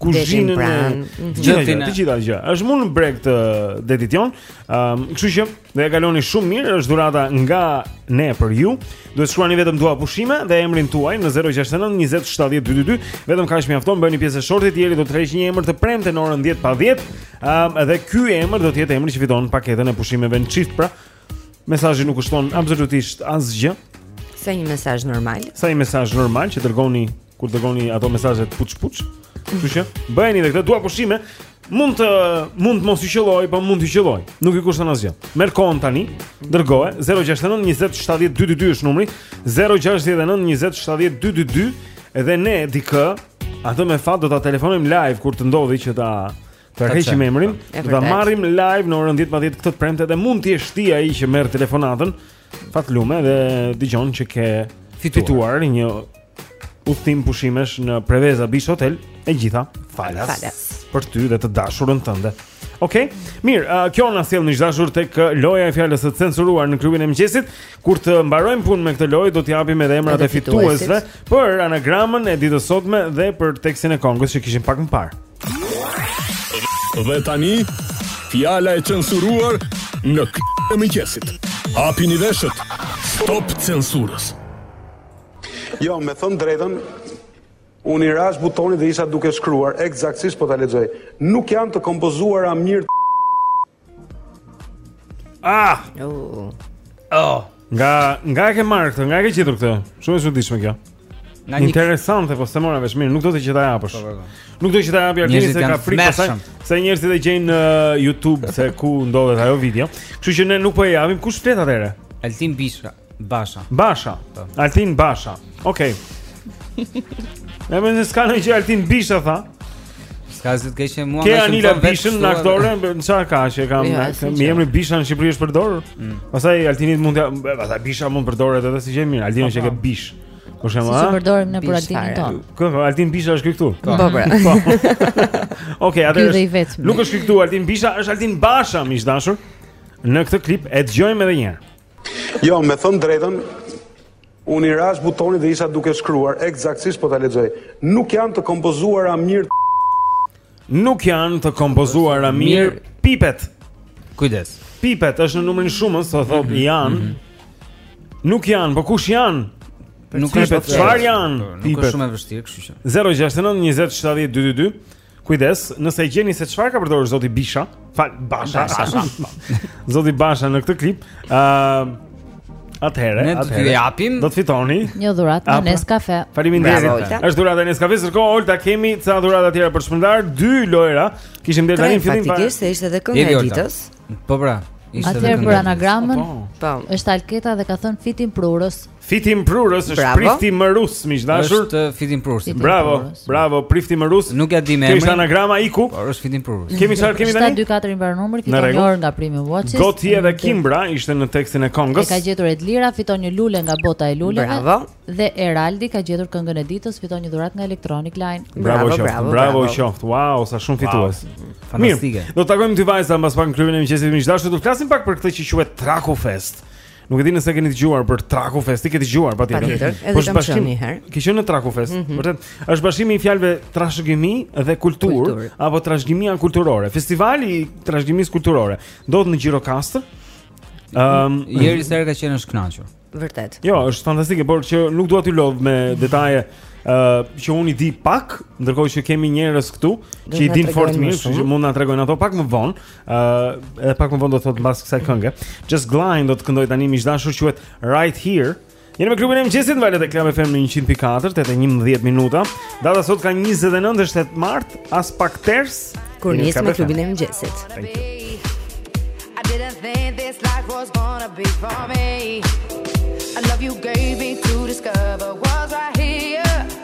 Speaker 1: kuzhinën e
Speaker 4: mhm.
Speaker 1: të gjitha gjërat, të gjitha gjëra. Është mu në breg të detit Jon. Ëm, um, kështu që do e kaloni shumë mirë, është dhurata nga ne për ju. Duhet të shkruani vetëm dua pushime dhe emrin tuaj në 069 20 70 222. Vetëm kaq mjafton, bëheni pjesë e shortit, Jeri do të tërheqë një emër të premten në orën 10 pa 10. Ëm, um, edhe ky emër do të jetë emri që fiton paketën e pushimeve në çift, pra Mesazhi nuk kushton absolutisht asgjë.
Speaker 4: Sa një mesazh normal.
Speaker 1: Sa një mesazh normal që dërgoni kur dërgoni ato mesazhet puç puç. Kështu që bëjeni edhe këtë dua pushime. Mund të mund të mos qëllojë, po mund të qëllojë. Nuk i kushton asgjë. Merr kohën tani, dërgoje 069 20 70 222 është numri 069 20 70 222 dhe ne dikë atë me fat do ta telefonojmë live kur të ndodhë që ta Tërheqim emrin, do ta marrim live në orën 10 pa 10 këtë të premte dhe mund të jesh ti ai që merr telefonatën. Fatlume dhe dëgjon që ke
Speaker 2: fituar
Speaker 1: një udhëtim pushimesh në Preveza Beach Hotel e gjitha falas.
Speaker 4: Falas
Speaker 1: për ty dhe të dashurën tënde. Okej. Okay? Mirë, uh, kjo na sjell miq të dashur tek loja e fjalës së censuruar në klubin e mëngjesit. Kur të mbarojmë punë me këtë lojë, do të japim edhe emrat e fituesve për anagramën e ditës së sotme dhe për tekstin e kongës që kishim pak më parë.
Speaker 8: Dhe tani, fjala e censuruar në klubin e mëngjesit. Hapini veshët. Stop censurës.
Speaker 13: Jo, me thënë drejtën, Unë i rashë butonit dhe isha duke shkruar, ekzaktësisht po ta lexoj. Nuk janë të kompozuara mirë
Speaker 1: Ah!
Speaker 4: Oh.
Speaker 1: Oh. Nga nga e ke marrë këtë? Nga e ke gjetur këtë? Shumë e çuditshme kjo.
Speaker 2: Nga një
Speaker 1: interesante, po s'e mora vesh mirë, nuk do ti që ta japësh.
Speaker 2: Po, po, po.
Speaker 1: Nuk do që ta japë
Speaker 2: Altini
Speaker 1: se ka frikë
Speaker 2: pastaj,
Speaker 1: se njerëzit e gjejnë në uh, YouTube se ku ndodhet ajo video. Kështu që ne nuk po e japim kush flet atëherë.
Speaker 2: Altin Bishka. Basha.
Speaker 1: Basha.
Speaker 2: Po.
Speaker 1: Altin Basha. Okej. Okay. Ne më nis kanë që Altin Bisha tha.
Speaker 2: S'ka se të kishe mua më shumë, ke.
Speaker 1: Bishën aktore, në çfarë ka që kam ja,
Speaker 4: jo,
Speaker 1: kam emrin Bisha në Shqipëri është përdorur.
Speaker 2: Mm.
Speaker 1: Pastaj Altinit mund të, pastaj Bisha mund të përdoret edhe si gjë e mirë. Altin është që ka
Speaker 3: bishë.
Speaker 1: Po
Speaker 3: shem
Speaker 1: a?
Speaker 3: Si përdorim për Altinin
Speaker 1: tonë. Ku Altin Bisha është këtu?
Speaker 4: Po.
Speaker 3: po, pra. po.
Speaker 1: Okej,
Speaker 3: atë.
Speaker 1: Nuk është këtu Altin Bisha, është Altin Basha, miq të dashur. Në këtë klip e dëgjojmë edhe një herë.
Speaker 13: Jo, me thënë të drejtën, unë i rash butonit dhe isha duke shkruar, ekzaktësisht po të lexoj. Nuk janë të kompozuara mirë
Speaker 1: Nuk janë të kompozuara mirë pipet.
Speaker 2: Kujdes.
Speaker 1: Pipet është në numrin shumës, do të thotë
Speaker 2: mhm.
Speaker 1: janë. Mm -hmm. Nuk janë, po kush janë?
Speaker 2: Nuk është
Speaker 1: çfarë janë?
Speaker 2: Nuk është shumë e vështirë, kështu që.
Speaker 1: 069 20 70 222 Kujdes, nëse e gjeni se çfarë ka përdorur zoti Bisha, fal Basha.
Speaker 2: Basha.
Speaker 1: zoti Basha në këtë klip, ë uh, Atëherë,
Speaker 2: ne do t'ju japim.
Speaker 1: Do të fitoni
Speaker 3: një dhuratë nga Nescafe.
Speaker 1: Faleminderit. Është dhuratë nga Nescafe. Sërko Olta kemi ca dhurata tjera për të shpërndarë, dy lojëra. Kishim deri tani fillim pa.
Speaker 4: Faktikisht se ishte edhe kënga e ditës.
Speaker 2: Po pra.
Speaker 3: Atëherë për anagramën.
Speaker 4: Po.
Speaker 3: Është Alketa dhe ka thënë
Speaker 1: fitimprurës. Fitimprurës është
Speaker 4: bravo.
Speaker 1: Prifti Mrus, miq të dashur.
Speaker 2: Është uh,
Speaker 3: fitimprurës.
Speaker 1: Bravo,
Speaker 3: prurës.
Speaker 1: bravo, prifti më rus.
Speaker 2: Nuk ia di
Speaker 1: më
Speaker 2: emrin.
Speaker 1: Kishte anagrama iku.
Speaker 2: Po është fitimprurës.
Speaker 1: Kemi çfarë kemi tani?
Speaker 3: 724 i mbaron numri, fiton një orë nga Prime Watches.
Speaker 1: Goti edhe Kimbra ishte në tekstin e
Speaker 3: këngës.
Speaker 1: E
Speaker 3: ka gjetur Edlira, fiton një lule nga bota e luleve.
Speaker 4: Bravo.
Speaker 3: Dhe Eraldi ka gjetur këngën e ditës, fiton një dhuratë nga Electronic Line.
Speaker 1: Bravo,
Speaker 4: bravo, bravo.
Speaker 1: Bravo,
Speaker 4: ju
Speaker 1: qoftë. Wow, sa shumë fitues.
Speaker 2: Fantastike.
Speaker 1: Do të takojmë dy vajza mbas pak në klubin e mëngjesit miq të dashur, do të flasim pak për këtë që quhet Traku Fest. Nuk e di nëse keni dëgjuar për Traku Fest, ti ke dëgjuar patjetër.
Speaker 4: Patjetër, edhe
Speaker 1: po,
Speaker 4: kam qenë një herë.
Speaker 1: Ke qenë në Traku Fest? Mm -hmm. Vërtet, është bashkimi i fjalëve trashëgimi dhe kulturë.
Speaker 4: Kulturë.
Speaker 1: apo trashëgimia kulturore. Festivali i trashëgimisë kulturore ndodh në Gjirokastër. Ëm, um,
Speaker 2: Jeri sa herë ka qenë është kënaqur.
Speaker 4: Vërtet.
Speaker 1: Jo, është fantastike, por që nuk dua t'ju lodh me detaje ë uh, që unë i di pak, ndërkohë që kemi njerëz këtu që i dinë fort mirë, kështu që mund na tregojnë ato pak më vonë. Uh, edhe pak më vonë do të thotë mbas kësaj kënge. Jess Glynne do të këndojë tani miq të dashur quhet Right Here. Jeni me klubin e mëngjesit në valët e Club FM në 100.4, 8 e 11 minuta. Data sot ka 29, është e martë, aspak ters.
Speaker 4: Kur nis me klubin e mëngjesit.
Speaker 14: I didn't think this life was gonna be for me. I
Speaker 15: love you gave me to discover was right here.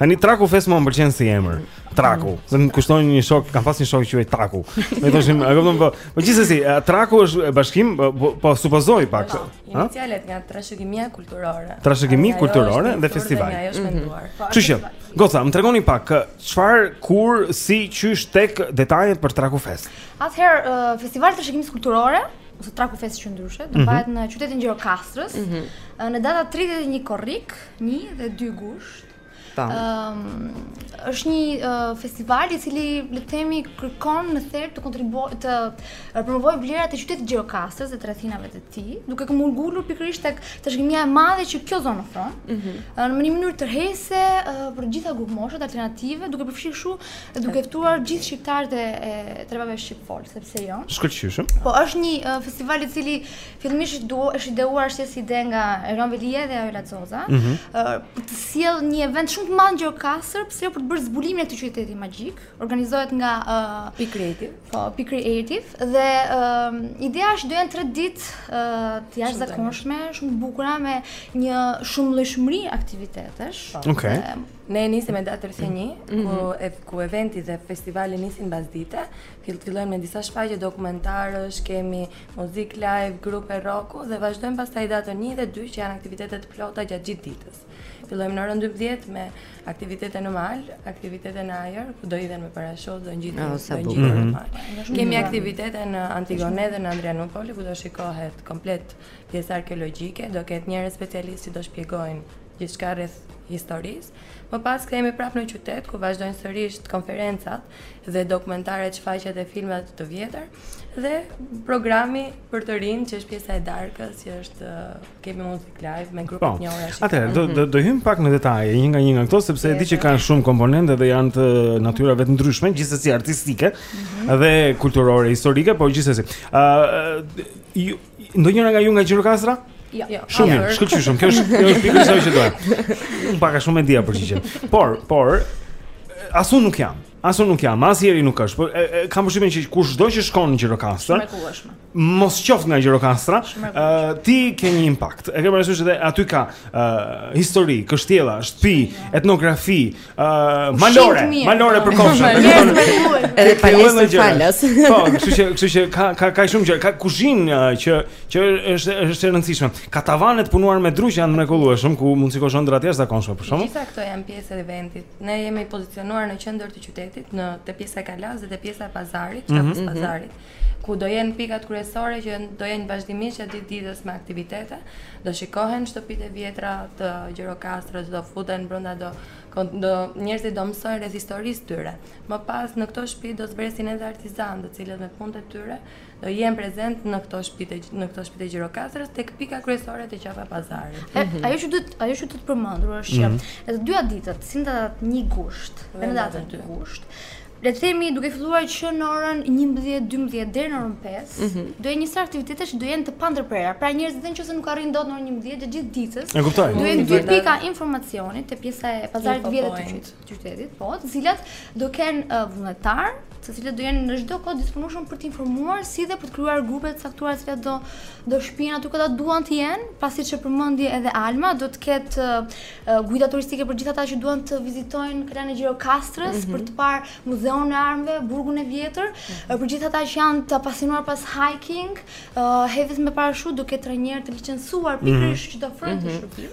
Speaker 1: Tani Traku Fest më pëlqen si emër. Traku, se më kujtoi një shok, kam pas një shok që quhej Traku. Ne thoshim, e kupton po. Po gjithsesi, eh, Traku është bashkim, po, po, po supozoj pak. Po, ha?
Speaker 16: Inicialet nga trashëgimia kulturore.
Speaker 1: Trashëgimi kulturore dhe festival.
Speaker 16: Ajo është mhm. menduar. Po,
Speaker 1: Kështu që, goca, më tregoni pak eh, çfarë kur si qysh tek detajet për Traku Fest.
Speaker 17: Atëherë, eh, festivali i trashëgimisë kulturore ose Traku Fest quhet ndryshe, do
Speaker 1: mhm.
Speaker 17: bëhet në qytetin e Gjirokastrës.
Speaker 4: Mhm.
Speaker 17: Në datat 31 korrik Një dhe dy gusht.
Speaker 4: Po.
Speaker 17: Ëm është një festival i cili le të themi kërkon në thelb të kontribuojë të promovojë vlerat e qytetit të Gjirokastrës dhe të rrethinave të tij, duke këmbëngulur pikërisht tek trashëgimia e madhe që kjo zonë ofron.
Speaker 4: Ëh.
Speaker 17: Mm -hmm. Në një mënyrë tërheqëse për të gjitha grupmoshat alternative, duke përfshirë kështu duke ftuar gjithë shqiptarët e trevave shqipfolëse, pse jo.
Speaker 1: Shkëlqyshëm.
Speaker 17: Po është një festival i cili Fillimisht duo është ideuar si si ide nga Erion Veliaj dhe Ajo Lazoza.
Speaker 1: Mm
Speaker 17: -hmm. uh, të sjell një event shumë të madh në Gjirokastër, pse jo për të bërë zbulimin e këtij qyteti magjik. Organizohet nga uh,
Speaker 16: Pi Creative.
Speaker 17: Po, Pi Creative dhe uh, ideja është do janë 3 ditë uh, të jashtëzakonshme, shumë të bukura me një shumëllojshmëri aktivitetesh. Po.
Speaker 1: Okej.
Speaker 17: Okay.
Speaker 16: Ne nisim me datën 31, mm
Speaker 17: -hmm.
Speaker 16: ku e, ku eventi dhe festivali nisin mbasdite. Fillojmë me disa shfaqje dokumentarësh, kemi Muzikë live, grupe rroku dhe vazhdojmë pastaj datën një dhe dy që janë aktivitete të plota gjatë gjithë ditës. Fillojmë në orën 12 me aktivitete në mal, aktivitete në ajër, ku do hidhen me parashutë, do ngjiten,
Speaker 4: oh,
Speaker 16: do ngjiten në
Speaker 1: mhm.
Speaker 16: mal. Kemi aktivitete në Antigone dhe në Adrianopol ku do shikohet komplet pjesa arkeologjike, do ketë njerëz specialistë që do shpjegojnë gjithçka rreth historisë. Më pas kthehemi prapë në qytet ku vazhdojnë sërish konferencat dhe dokumentarët, shfaqjet e filmave të vjetër. Dhe programi për të rinjtë që është pjesa e darkës, që është kemi muzikë live me grupe të, po, njohura. Po.
Speaker 1: Atëherë do do do hyjmë pak në detaje, një nga një nga këto sepse e di që kanë shumë komponente dhe janë të natyrave të ndryshme, gjithsesi artistike mm -hmm. dhe kulturore, historike, po gjithsesi. Ë uh, ndonjëra nga ju, nga Gjirokastra?
Speaker 16: Jo. jo.
Speaker 1: Shumë mirë, shkëlqyshëm. Kjo është kjo është pikërisht ajo që doja. Unë pak a shumë e dija përgjigjen. Por, por as unë nuk jam. As unë nuk jam, as Eri nuk është, por kam përshtypjen që kushdo që shkon në Gjirokastër, mos qoftë nga Gjirokastra, uh, ti ke një impakt. E ke parasysh edhe aty ka uh, histori, kështjella, shtëpi, etnografi, uh, malore, malore për
Speaker 4: kofshën. Edhe palestra falas.
Speaker 1: Po, kështu që kështu që ka ka ka shumë gjë, ka kuzhinë uh, që që është është e rëndësishme. Ka tavane të punuara me dru që janë të mrekullueshme ku mund të shikosh ëndrra të jashtëzakonshme për shkakun.
Speaker 16: Gjithë këto janë pjesë e eventit. Ne jemi pozicionuar në qendër të qytetit, te pjesa e Kalasë dhe te pjesa e Pazarit,
Speaker 4: mhm, Shtatës mm -hmm.
Speaker 16: Pazarit, ku do jenë pikat kryesore që do jenë vazhdimisht gjatë ditë ditës me aktivitete, do shikohen shtëpitë e vjetra të Gjirokastrës, do futen brenda do do njerëzit do mësojnë rreth historisë tyre. Më pas në këto shtëpi do zbresin edhe artizanë, të cilët me punët e tyre do jenë prezent në këto shtëpi te, në këto shtëpitë e Gjirokastrës tek pika kryesore te Qafa e Pazarit.
Speaker 17: Mm -hmm. Ajo që duhet, ajo që duhet përmendur është që
Speaker 16: mm -hmm.
Speaker 17: edhe dyja ditët, si në datën 1 gusht dhe në datën 2 gusht, Le të themi duke filluar që në orën 11, 12 deri në orën 5,
Speaker 1: mm -hmm.
Speaker 17: do jenë një sërë aktivitetesh që do jenë të pandërprera. Pra njerëzit në qoftë nuk arrijnë dot në orën 11 të gjithë ditës.
Speaker 1: E kuptoj.
Speaker 17: Do jenë dy pika informacioni te pjesa e pazarit të vjetër të qytetit. qytetit, po, të cilat do kenë uh, vullnetarë, të cilët do jenë në çdo kohë të disponueshëm për të informuar si dhe për të krijuar grupe të caktuara që t'i shpien aty ku ata duan të jenë, po siç e përmendi edhe Alma, do të ketë uh, guida turistike për gjithë ata që duan të vizitojnë Kalanë e Gjirokastrës
Speaker 16: mm -hmm.
Speaker 17: për të parë muzeun e armëve, burgun e vjetër, mm -hmm. për gjithë ata që janë të apasionuar pas hiking, uh, hedhjes me parashutë, do ketë trajnerë të licencuar
Speaker 4: mhm.
Speaker 1: pikërisht
Speaker 17: mm -hmm. që do
Speaker 16: ofrojnë
Speaker 17: mm
Speaker 16: -hmm. këtë mhm. shërbim.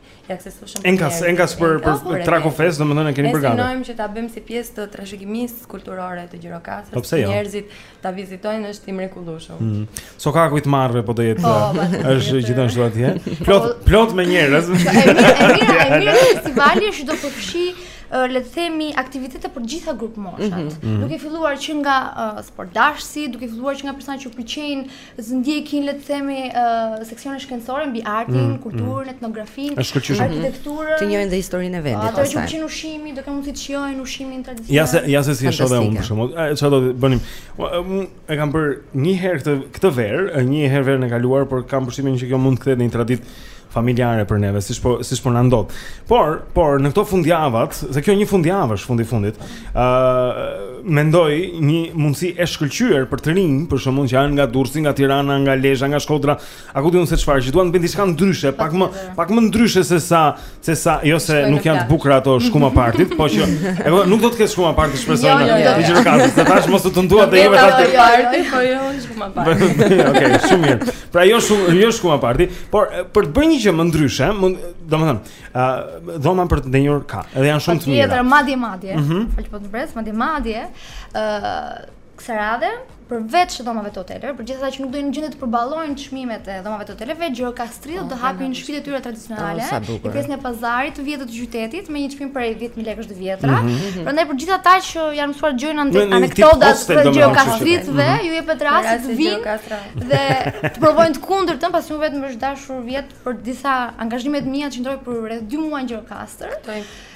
Speaker 16: I aksesueshëm.
Speaker 1: Enkas, enkas për për Traku Fest, domethënë e keni përgatitur.
Speaker 16: Ne synojmë që ta bëjmë si pjesë të trashëgimisë kulturore të Gjirokastrës,
Speaker 1: po jo
Speaker 16: njerëzit ta vizitojnë është i mrekullueshëm.
Speaker 1: Mm -hmm. Sokaku i të Marrëve po do jetë.
Speaker 16: Po,
Speaker 1: po,
Speaker 16: po,
Speaker 1: është gjithashtu atje. Plot plot me njerëz.
Speaker 17: E mirë, e mirë, e mirë, festivali është do përfshijë le të themi aktivitete për gjitha grupmoshat.
Speaker 1: Mm -hmm.
Speaker 17: Duke filluar që nga uh, sportdashësit, duke filluar që nga persona që pëlqejnë Të ndjekin le të themi seksione shkencore mbi artin,
Speaker 1: mm,
Speaker 17: mm. kulturën,
Speaker 1: mm. etnografinë,
Speaker 17: arkitekturën.
Speaker 4: Të njohin dhe historinë e vendit.
Speaker 17: Ato që pëlqejnë ushqimin, do kenë mundësi të shijojnë ushqimin tradicional.
Speaker 1: Ja se ja se si e shoh unë për shembull. Çfarë do të bënim? Unë e kam bërë një herë këtë këtë verë, një herë verën e kaluar, por kam përshtypjen që kjo mund të kthehet në një traditë familjare për neve, siç po siç po na ndodh. Por, por në këto fundjavat, se kjo një fundjavë është fundi fundit, ë uh, mendoj, një mundësi e shkëlqyer për të rinj, për shembull që janë nga Durrësi, nga Tirana, nga Lezha, nga Shkodra, a ku di unë se çfarë, që duan të bëjnë diçka ndryshe, pak më pak më ndryshe se sa se sa, jo se nuk janë të bukura ato shkuma partit, po që aty nuk do të ketë shkuma parti shpresoj.
Speaker 16: Jo, jo, jo.
Speaker 1: Diçka ka, se tash mos u tundua të
Speaker 16: jemi
Speaker 1: atë
Speaker 16: parti, po jo, shkuma parti.
Speaker 1: Okej, shumë mirë. Pra jo shumë, jo shkuma parti, por për të bërë një gjë më ndryshe, domethënë, ë uh, dhoma për të ndenjur ka, edhe janë shumë të mira.
Speaker 17: Tjetër madje madje,
Speaker 1: mm -hmm.
Speaker 17: më fal po të ndërpres, madje madje, ë uh, kësaj radhe, përveç dhomave të hoteleve, për gjithë ata që nuk do të jenë në gjendje të përballojnë çmimet e dhomave të hoteleve, gjirokastritët do të hapin shtëpitë e tyre tradicionale,
Speaker 4: ah,
Speaker 17: në pjesën e pazarit të vjetër të qytetit me një çmim prej 10000 lekësh të vjetra.
Speaker 1: Mhm, mhm.
Speaker 17: Prandaj për gjithë ata që janë mësuar
Speaker 1: të dëgjojnë
Speaker 17: anekdotat
Speaker 1: e
Speaker 17: gjirokastritëve
Speaker 1: mhm.
Speaker 17: ju jepet rasti të vinë Dhe të provojnë të kundërtën, pasi unë vetë më është dashur vjet për disa angazhime të mia të qëndroj për rreth 2 muaj në Gjirokastër.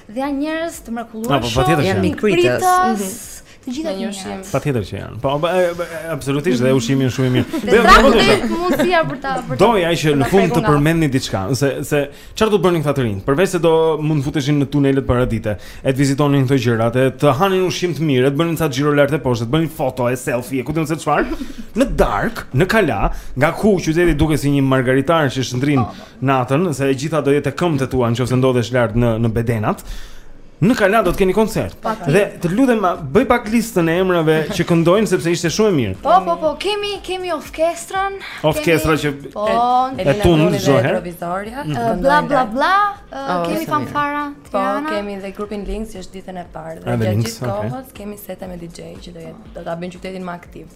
Speaker 17: Dhe janë njerëz të mrekullueshëm.
Speaker 1: Po patjetër janë
Speaker 4: mikpritës.
Speaker 17: Mhm. Të gjitha janë
Speaker 16: ushqim.
Speaker 1: Patjetër që janë. Po absolutisht dhe ushqimi është shumë i mirë.
Speaker 17: Dhe mundësia për ta për ta.
Speaker 1: Doja që në fund të përmendni diçka, se se Çfarë do të bënin këta të rinj? Përveç se do mund të futeshin në tunelet paradite, e të vizitonin këto gjëra, të, të hanin ushqim të mirë, të bënin ca xhiro lart e poshtë, të bënin foto e selfie, ku di unë se çfarë. Në darkë, në kala, nga ku qyteti duket si një margaritar që shndrit natën, se e gjitha do jetë te këmbët e tua nëse ndodhesh lart në në bedenat. Në kala do të keni koncert. Dhe të lutem bëj pak listën e emrave që këndojnë sepse ishte shumë e mirë.
Speaker 17: Po, po, po, kemi kemi orkestrën.
Speaker 1: Orkestra që
Speaker 17: po,
Speaker 1: e tund çdo herë.
Speaker 16: Provizorja.
Speaker 1: Mhm.
Speaker 17: Bla bla bla,
Speaker 16: oh,
Speaker 17: kemi fanfara.
Speaker 16: Po, kemi dhe grupin Links që është ditën e parë dhe gjatë gjithë kohës kemi sete me DJ që do jetë do ta bëjnë qytetin më aktiv.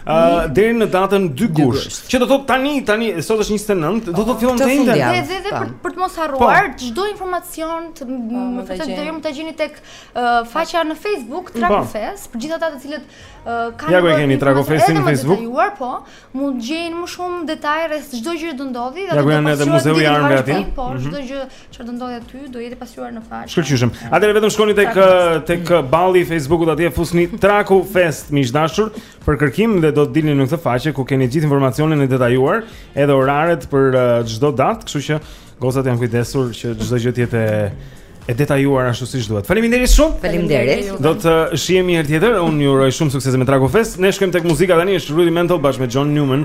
Speaker 17: Uh,
Speaker 1: deri në datën 2 gusht. Që do të thotë tani, tani sot është 29, do të thotë fillon të enjten.
Speaker 17: Dhe dhe dhe për, për të mos harruar po. çdo informacion, të më thotë
Speaker 16: do
Speaker 17: ju mund ta gjeni tek uh, faqja në Facebook
Speaker 1: po.
Speaker 17: Traku Fest, për gjithë ata të cilët uh, kanë
Speaker 1: Ja ku e keni Traku Festin në Facebook?
Speaker 17: Ju po, mund të gjeni më shumë detaje rreth çdo gjëje që do ndodhë
Speaker 1: dhe do të shohim edhe muzeun e armëve aty.
Speaker 17: Po,
Speaker 1: mhm.
Speaker 17: çdo gjë Që do ndodhë aty do jetë pasqyruar në faqe.
Speaker 1: Shkëlqyshëm. Atëherë vetëm shkoni tek tek balli i Facebookut atje fusni Traku Fest miq të dashur për kërkim dhe do të dilni në këtë faqe ku keni gjithë informacionin e detajuar, edhe oraret për çdo datë, kështu që gocat janë kujdesur që çdo gjë të jetë e detajuar ashtu siç duhet. Faleminderit shumë.
Speaker 4: Faleminderit.
Speaker 1: Do të uh, shihemi herë tjetër. Unë ju uroj shumë suksese me Traku Fest. Ne shkojmë tek muzika tani, është Rudimental bashkë me John Newman.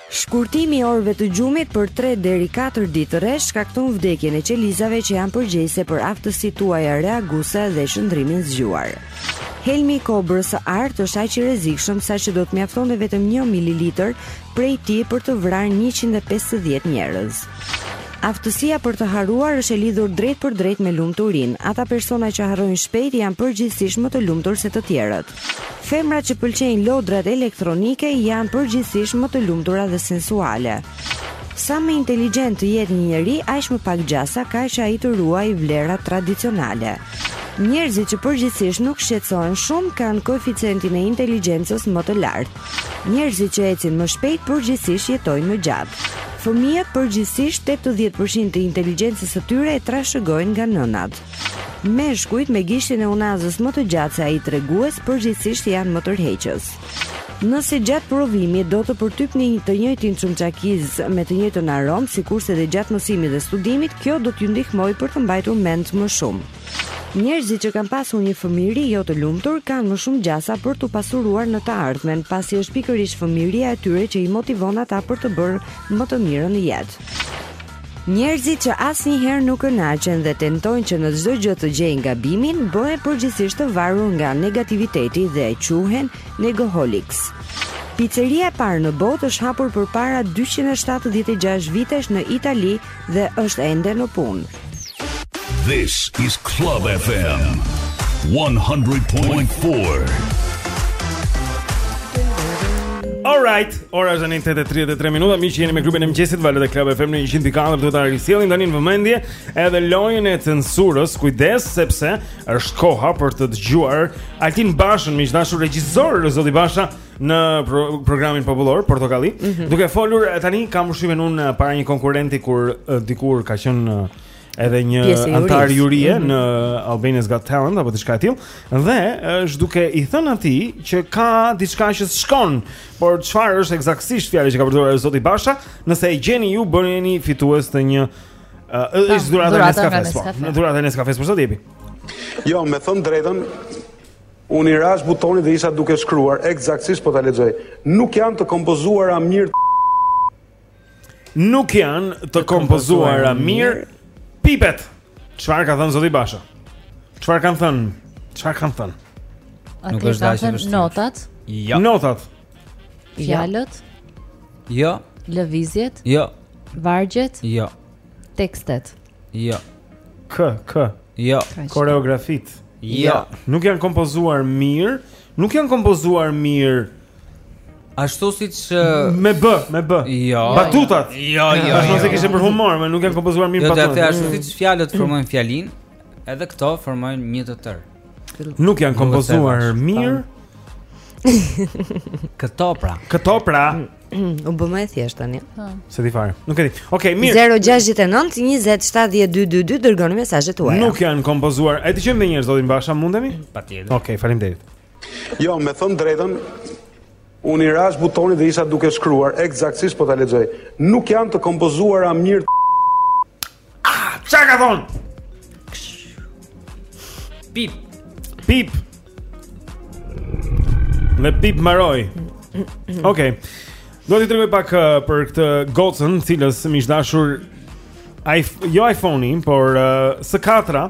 Speaker 4: Shkurtimi i orëve të gjumit për tre deri katër ditë rresht shkakton vdekjen e qelizave që janë përgjegjëse për aftësitë tuaja reaguese dhe qëndrimin zgjuar. Helmi i kobrës së artë është aq i rrezikshëm saqë do të mjaftonte vetëm një mililitër prej tij për të vrarë njëqind e pesëdhjetë njerëz. Aftësia për të harruar është e lidhur drejtpërdrejt me lumturinë. Ata persona që harrojnë shpejt janë përgjithësisht më të lumtur se të tjerët. Femrat që pëlqejnë lodrat elektronike janë përgjithësisht më të lumtura dhe sensuale. Sa më inteligjent të jetë një njeri, aq më pak gjasa ka që ai të ruajë vlerat tradicionale. Njerëzit që përgjithësisht nuk shqetësohen shumë kanë koeficientin e inteligjencës më të lartë. Njerëzit që ecin më shpejt përgjithësisht jetojnë më gjatë. Fëmijët përgjithësisht 80% të inteligjencës së tyre e trashëgojnë nga nënat. Meshkujt me gishtin e unazës më të gjatë se ai tregues përgjithësisht janë më tërheqës. Nëse gjatë provimit do të përtypni të njëjtin çumçakiz me të njëjtën aromë, sikurse dhe gjatë mësimit dhe studimit, kjo do t'ju ndihmojë për të mbajtur mend më shumë. Njerëzit që kanë pasur një fëmijëri jo të lumtur kanë më shumë gjasa për t'u pasuruar në të ardhmen, pasi është pikërisht fëmijëria e tyre që i motivon ata për të bërë më të mirën në jetë. Njerëzit që asnjëherë nuk kënaqen dhe tentojnë që në çdo gjë të gjejnë gabimin, bëhen përgjithësisht të varur nga negativiteti dhe quhen negoholiks. Piceria e parë në botë është hapur përpara 276 vitesh në Itali dhe është ende në punë.
Speaker 9: This is Club FM 100.4.
Speaker 1: All right, ora është 9:33 minuta. Miq, jeni me klubin e mëngjesit, valët e Club FM në 100.4 duhet ta risjellim tani në vëmendje edhe lojën e censurës. Kujdes sepse është koha për të dëgjuar Altin Bashën, shumë i dashur regjisor, Zoti Basha, në pro programin popullor Portokalli.
Speaker 4: Mm -hmm.
Speaker 1: Duke folur tani kam përshtypjen unë para një konkurrenti kur dikur ka qenë edhe një antar jurie
Speaker 4: mm -hmm.
Speaker 1: në Albania's Got Talent apo diçka e tillë dhe është duke i thënë atij që ka diçka që shkon, por çfarë është eksaktësisht fjala që ka përdoruar zoti Basha, nëse e gjeni ju bëni fitues të një dhurate
Speaker 3: nga Nescafe.
Speaker 1: Në dhurata e Nescafe për sot jepi.
Speaker 13: Jo, me thënë drejtën, Unë i rash butonit dhe isha duke shkruar, ekzaktësisht po ta lexoj. Nuk janë të kompozuara mirë.
Speaker 1: Nuk janë të kompozuara mirë pipet. Çfarë ka thënë zoti Basha? Çfarë ka thënë? Çfarë ka thënë?
Speaker 2: Nuk është
Speaker 3: dhe
Speaker 2: aq
Speaker 3: e
Speaker 2: vështirë.
Speaker 3: Notat?
Speaker 2: Jo.
Speaker 1: Notat.
Speaker 3: Fjalët?
Speaker 2: Jo.
Speaker 3: Lëvizjet?
Speaker 2: Jo.
Speaker 3: Vargjet?
Speaker 2: Jo.
Speaker 3: Tekstet?
Speaker 2: Jo.
Speaker 1: K, k.
Speaker 2: Jo.
Speaker 1: Koreografitë.
Speaker 2: Jo.
Speaker 1: Nuk janë kompozuar mirë, nuk janë kompozuar mirë.
Speaker 2: Ashtu siç
Speaker 1: me b, me b.
Speaker 2: Jo.
Speaker 1: Batutat.
Speaker 2: Jo, jo.
Speaker 1: jo. Ashtu
Speaker 2: siç
Speaker 1: kishte për humor, më nuk janë kompozuar mirë batutat.
Speaker 2: Jo, atë ashtu siç fjalët formojnë fjalinë, edhe këto formojnë një të tërë.
Speaker 1: Nuk janë kompozuar mirë.
Speaker 2: Këto pra.
Speaker 1: Këto pra.
Speaker 4: U bë më e thjeshtë tani. Po.
Speaker 1: S'e di fare. Nuk e di. Okej, okay, mirë.
Speaker 4: 069 20 70 222 dërgoni mesazhet tuaja.
Speaker 1: Nuk janë kompozuar. A e dëgjojmë dhe njëherë zotin Basha, mundemi?
Speaker 2: Patjetër.
Speaker 1: Okej, okay, faleminderit.
Speaker 13: Jo, me thënë drejtën, unë i rash butonit dhe isha duke shkruar, ekzaktësisht po ta lexoj. Nuk janë të kompozuara mirë.
Speaker 1: Ah, ça ka thon?
Speaker 2: Pip.
Speaker 1: Pip. Me pip mbaroi. Okej. Okay. Do t'i tregoj pak uh, për këtë gocën, cilës miq të dashur, iPhone, jo iPhone-i, por uh, S4-a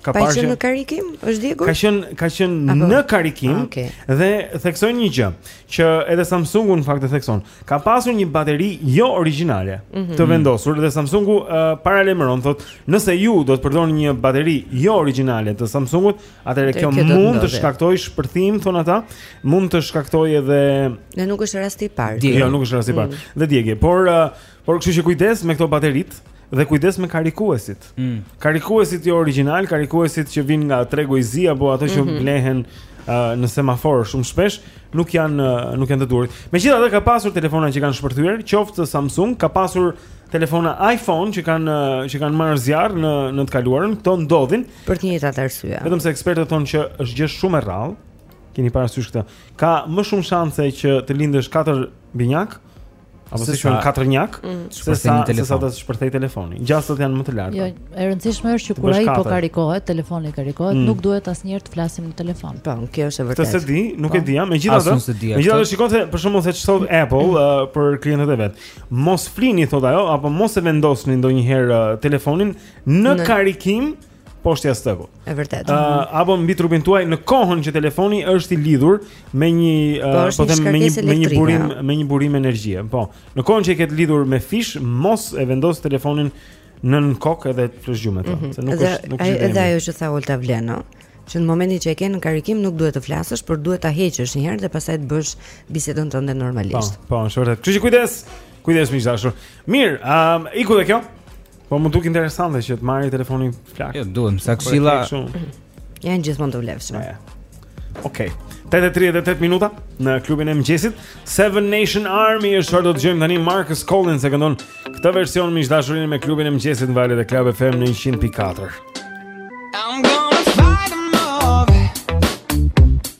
Speaker 1: Ka
Speaker 4: pa qenë në karikim? Është djegur?
Speaker 1: Ka qenë ka qenë në karikim
Speaker 4: ah, okay.
Speaker 1: dhe theksojnë një gjë, që edhe Samsungu në fakt e thekson. Ka pasur një bateri jo origjinale
Speaker 4: mm -hmm.
Speaker 1: të vendosur dhe Samsungu uh, paralajmëron thotë, nëse ju do të përdorni një bateri jo origjinale të Samsungut, atëherë kjo mund të shkaktojë shpërthim, thonë ata, mund të shkaktojë edhe
Speaker 4: Ne nuk është rasti i parë.
Speaker 1: Jo, nuk është rasti i parë.
Speaker 4: Mm.
Speaker 1: Dhe djegje, por uh, Por kështu që kujdes me këto bateritë dhe kujdes me karikuesit.
Speaker 2: Mm.
Speaker 1: Karikuesit jo origjinal, karikuesit që vijnë nga tregu i zi apo ato që
Speaker 4: mm -hmm.
Speaker 1: blehen uh, në semafor shumë shpesh, nuk janë uh, nuk janë të duhurit. Megjithatë ka pasur telefona që kanë shpërthyer, qoftë Samsung, ka pasur telefona iPhone që kanë që kanë marrë zjarr në në të kaluarën, këto ndodhin
Speaker 4: për të njëjtat arsye.
Speaker 1: Vetëm se ekspertët thonë që është gjë shumë e rrallë. Keni parasysh këtë? Ka më shumë shanse që të lindësh katër binjakë Apo si shkon katërnjakë?
Speaker 2: Mm.
Speaker 1: Se sa se sa të shpërthejë telefoni. Gjasat janë më të larta.
Speaker 3: Jo, e rëndësishme është që kur ai po karikohet, telefoni karikohet,
Speaker 1: mm.
Speaker 3: nuk duhet asnjëherë të flasim në telefon.
Speaker 4: Po, kjo është e vërtetë.
Speaker 1: Këtë s'e di, nuk e
Speaker 2: po. dija,
Speaker 1: megjithatë.
Speaker 2: Megjithatë
Speaker 1: shikon se për shembull se ç'thot Apple mm. uh, për klientët e vet. Mos flini thot ajo apo mos e vendosni ndonjëherë uh, telefonin në karikim poshtë jastëkut.
Speaker 4: Është vërtet.
Speaker 1: Uh, apo mbi trupin tuaj në kohën që telefoni është i lidhur me një uh, po them me një me një burim me një burim energjie. Po, në kohën që e ke lidhur me fishë, mos e vendos telefonin nën kokë edhe të flesh gjumë, mm -hmm. se nuk është nuk është.
Speaker 4: Edhe ajo që tha Olta vlen, no, që në momentin që e ke në karikim nuk duhet të flasësh, por duhet ta heqësh një herë dhe pastaj të bësh bisedën tënde normalisht.
Speaker 1: Po, po, është vërtet. Kështu që kujdes. Kujdes miq të dashur. Mirë, um, iku dhe kjo. Po m'u duk interesante që të marrë telefoni flakë.
Speaker 2: Jo,
Speaker 1: duhen ca
Speaker 2: këshilla.
Speaker 4: Janë gjithmonë të vlefshme.
Speaker 1: Okej. Okay. 8:38 minuta në klubin e mëngjesit. Seven Nation Army është çfarë do të dëgjojmë tani Marcus Collins e këndon këtë version miq të dashur jeni me klubin e mëngjesit në valët e Club FM në 100.4.
Speaker 10: I'm gonna fight them all.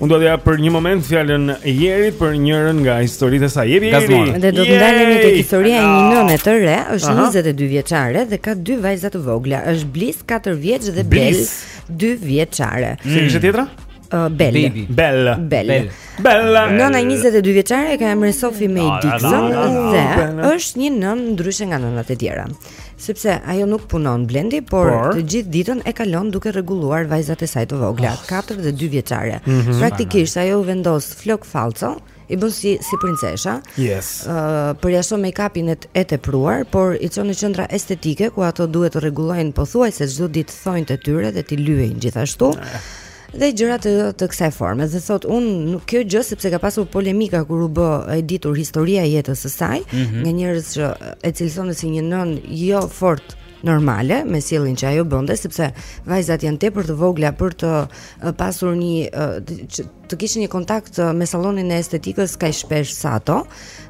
Speaker 1: Unë do t'ia jap për një moment fjalën Jerit për njërën nga historitë e saj. Jepi Jeri.
Speaker 4: Dhe do të ndalemi tek historia e një nëne të re, është 22 vjeçare dhe ka dy vajza të vogla. Është Bliss 4 vjeç dhe Bel 2 vjeçare.
Speaker 1: Si mm. ishte tjetra?
Speaker 4: Uh, Bel.
Speaker 2: Baby.
Speaker 4: Bel.
Speaker 2: Bel.
Speaker 1: Bel.
Speaker 4: Nëna 22 vjeçare e ka emrin Sophie May Dixon dhe është një nënë ndryshe nga nënat e tjera. Sepse ajo nuk punon Blendi, por,
Speaker 1: por
Speaker 4: të gjithë ditën e kalon duke rregulluar vajzat e saj të vogla, 4 ah. dhe 2 vjeçare.
Speaker 1: Mm -hmm.
Speaker 4: Praktikisht ajo u vendos flokë fallco, i bën si si princesha.
Speaker 1: Yes.
Speaker 4: Ë uh, përjashton make-upin e tepruar, por i çon në qendra estetike ku ato duhet të rregullojnë pothuajse çdo ditë thonjtë e tyre dhe t'i lyejnë gjithashtu. Eh. dhe gjëra të të kësaj forme. Dhe thotë unë kjo gjë sepse ka pasur polemika kur u bë e ditur historia e jetës së saj,
Speaker 1: mm -hmm.
Speaker 4: nga njerëz që e cilësonin si një nënë jo fort normale me sjelljen që ajo bënte sepse vajzat janë tepër të vogla për të pasur një të, të kishin një kontakt me sallonin e estetikës kaq shpesh sa ato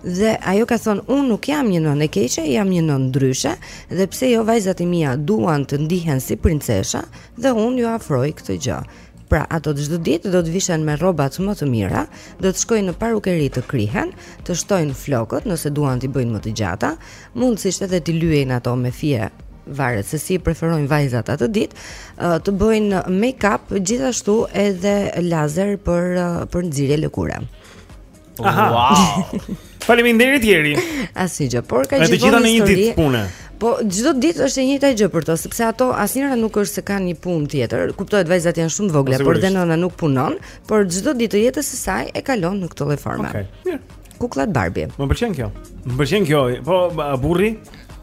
Speaker 4: dhe ajo ka thënë unë nuk jam një nënë e keqe, jam një nënë ndryshe dhe pse jo vajzat e mia duan të ndihen si princesha, dhe unë ju ofroj këtë gjë. Pra, ato çdo ditë do të vishen me rrobat më të mira, do të shkojnë në parukeri të krihen, të shtojnë flokët nëse duan t'i bëjnë më të gjata, mund si shtetet t'i lyejnë ato me fije varet se si preferojnë vajzat atë ditë, të bëjnë make-up gjithashtu edhe lazer për për nxirje lëkure.
Speaker 1: Aha. Wow. Faleminderit Jeri.
Speaker 4: Asnjë gjë, por ka
Speaker 1: gjithë
Speaker 4: gjithë
Speaker 1: në një ditë pune.
Speaker 4: Po çdo ditë është e njëjta gjë për to, sepse ato asnjëra nuk është se kanë një punë tjetër. Kuptohet vajzat janë shumë të vogla, por dhe nëna nuk punon, por çdo ditë të jetës së saj e kalon në këtë lloj forme.
Speaker 1: Okej. Okay. Mirë.
Speaker 4: Kukullat Barbie.
Speaker 1: Më pëlqen kjo. Më pëlqen kjo. Po burri?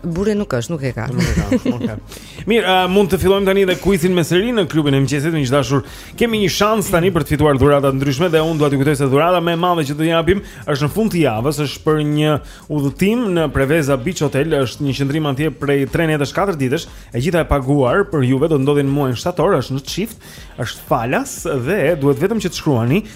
Speaker 4: Burri nuk është, nuk e ka.
Speaker 1: Nuk e ka. Okej. Okay. Mirë, uh, mund të fillojmë tani edhe kuizin me seri në klubin e mëngjesit, miq të dashur. Kemi një shans tani për të fituar dhurata të ndryshme dhe unë dua t'ju kujtoj se dhurata më e madhe që do të japim është në fund të javës, është për një udhëtim në Preveza Beach Hotel, është një qëndrim atje prej 3 netësh 4 ditësh, e gjitha e paguar për juve, do të ndodhë në muajin shtator, është në çift, është falas dhe duhet vetëm që të shkruani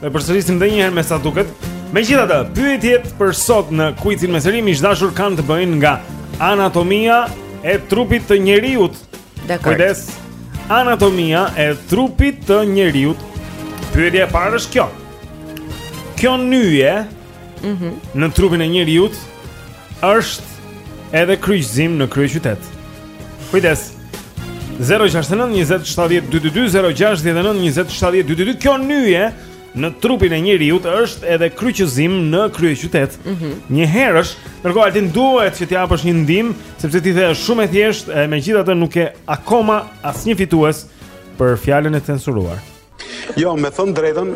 Speaker 1: E përsërisim dhe njëherë me sa duket Megjithatë pyetjet për sot në kuizin me seri miq të dashur kanë të bëjnë nga anatomia e trupit të njeriut
Speaker 4: Dakord
Speaker 1: kujdes Anatomia e trupit të njeriut Pyetja e parë është kjo Kjo nyje
Speaker 4: mm -hmm.
Speaker 1: në trupin e njeriut është edhe kryqëzim në kryeqytet. Kujdes. 069 20 70 222 069 20 70 222 Kjo nyje në trupin e njeriut është edhe kryqëzim në kryeqytet.
Speaker 4: Mm
Speaker 1: -hmm. Njëherësh, ndërkohë Altin duhet që t'i japësh një ndihmë, sepse ti the është shumë e thjeshtë, e megjithatë nuk ke akoma asnjë fitues për fjalën e censuruar.
Speaker 13: Jo, me thënë të drejtën,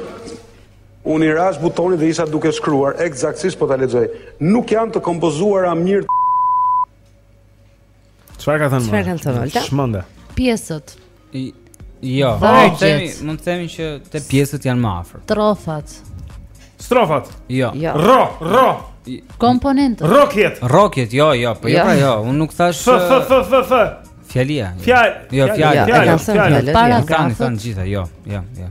Speaker 13: Unë i rash butonit dhe isha duke shkruar, ekzaktësisht po ta lexoj. Nuk janë të kompozuara mirë.
Speaker 1: Çfarë ka thënë?
Speaker 4: Çfarë ka thënë Olta?
Speaker 1: Shmënda.
Speaker 3: Pjesët.
Speaker 2: I jo. Po, mund të themi, mund të themi që te pjesët janë më afër.
Speaker 3: Trofat.
Speaker 1: Strofat.
Speaker 2: Jo.
Speaker 4: jo.
Speaker 1: Ro, ro.
Speaker 3: Komponentët.
Speaker 1: Rocket.
Speaker 2: Rocket, jo, jo, po jo,
Speaker 4: jo.
Speaker 2: pra jo, unë nuk thash.
Speaker 1: F, f, f, f, f.
Speaker 2: Fjalia.
Speaker 1: Fjalë.
Speaker 2: Jo,
Speaker 1: fjalë.
Speaker 2: Fjalë,
Speaker 1: fjalë.
Speaker 3: Para
Speaker 2: kanë thënë gjitha, jo, jo, jo.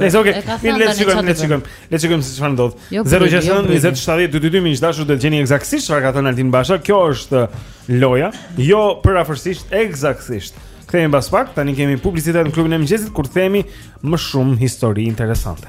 Speaker 3: Ne
Speaker 1: zoge,
Speaker 3: mi
Speaker 1: le të shikojmë, le të shikojmë. Le të shikojmë se çfarë ndodh. 069 20 70 222 miq të dashur do të gjeni eksaktësisht çfarë ka thënë Altin Basha. Kjo është uh, loja, jo përafërsisht, eksaktësisht. Kthehemi pas pak, tani kemi publicitet në klubin e mëngjesit kur themi më shumë histori interesante.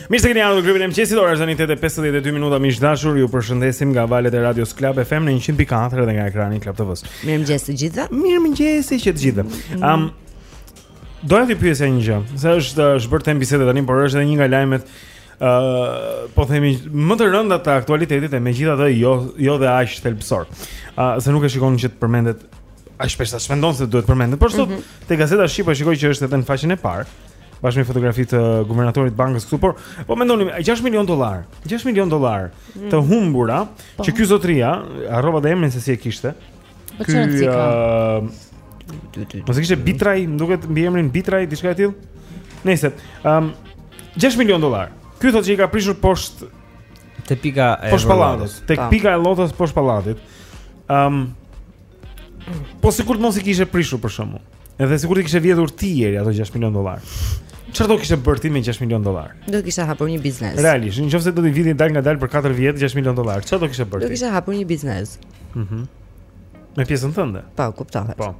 Speaker 1: Mirë se keni ardhur në klubin e mëngjesit. Ora është tani 8:52 minuta. Miq të dashur, ju përshëndesim nga valët e Radios Club FM në 100.4 dhe nga ekrani i Club TV-së.
Speaker 4: Mirë mëngjes të gjithëve.
Speaker 1: Mirë mëngjes të gjithëve. Mm. Ëm um, doja të pyesja një gjë. Se është është bërë temë bisede tani, por është edhe një nga lajmet ë uh, po themi më të rënda të aktualitetit e megjithatë jo jo dhe aq thelbësor. Ë uh, se nuk e shikon që të përmendet aq shpesh sa mendon se duhet përmendet. Por sot
Speaker 4: mm -hmm.
Speaker 1: te gazeta Shqip po shikoj që është edhe në faqen e parë. Bashkë me fotografi të guvernatorit të bankës këtu, por po mendonim 6 milion dollar, 6 milion dollar
Speaker 3: mm.
Speaker 1: të humbura
Speaker 3: po.
Speaker 1: që ky zotria harrova dhe emrin se si e kishte.
Speaker 3: Po ky
Speaker 1: uh, Po se kishte Bitraj, më duket mbiemrin Bitraj diçka e tillë. Nëse, ëm um, 6 milion dollar. Ky thotë që i ka prishur poshtë
Speaker 2: te pika e
Speaker 1: poshtë pallatit, tek pika e llotos poshtë pallatit. Ëm um, Po sikur të mos i kishe prishur për shkakun. Edhe sikur t'i kishe vjedhur ti Jeri ato 6 milionë dollar. Çfarë do kishe bërë ti me 6 milionë dollar?
Speaker 4: Do kisha hapur një biznes.
Speaker 1: Realisht, nëse do të vidhje dal nga dal për 4 vjet 6 milionë dollar, çfarë do kishe bërë ti?
Speaker 4: Do kisha hapur një biznes.
Speaker 1: Mhm. Mm me pjesën tënde.
Speaker 4: Po, kuptohet.
Speaker 1: Po.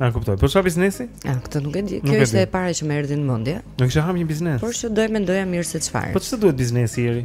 Speaker 1: Na kuptoj. Po çfarë biznesi?
Speaker 4: Ja, këtë nuk e di. Kjo ishte e para që më erdhi në mendje.
Speaker 1: Do kisha hapur një biznes.
Speaker 4: Por që do e mendoja mirë se çfarë.
Speaker 1: Po ç'të duhet biznesi
Speaker 3: Jeri?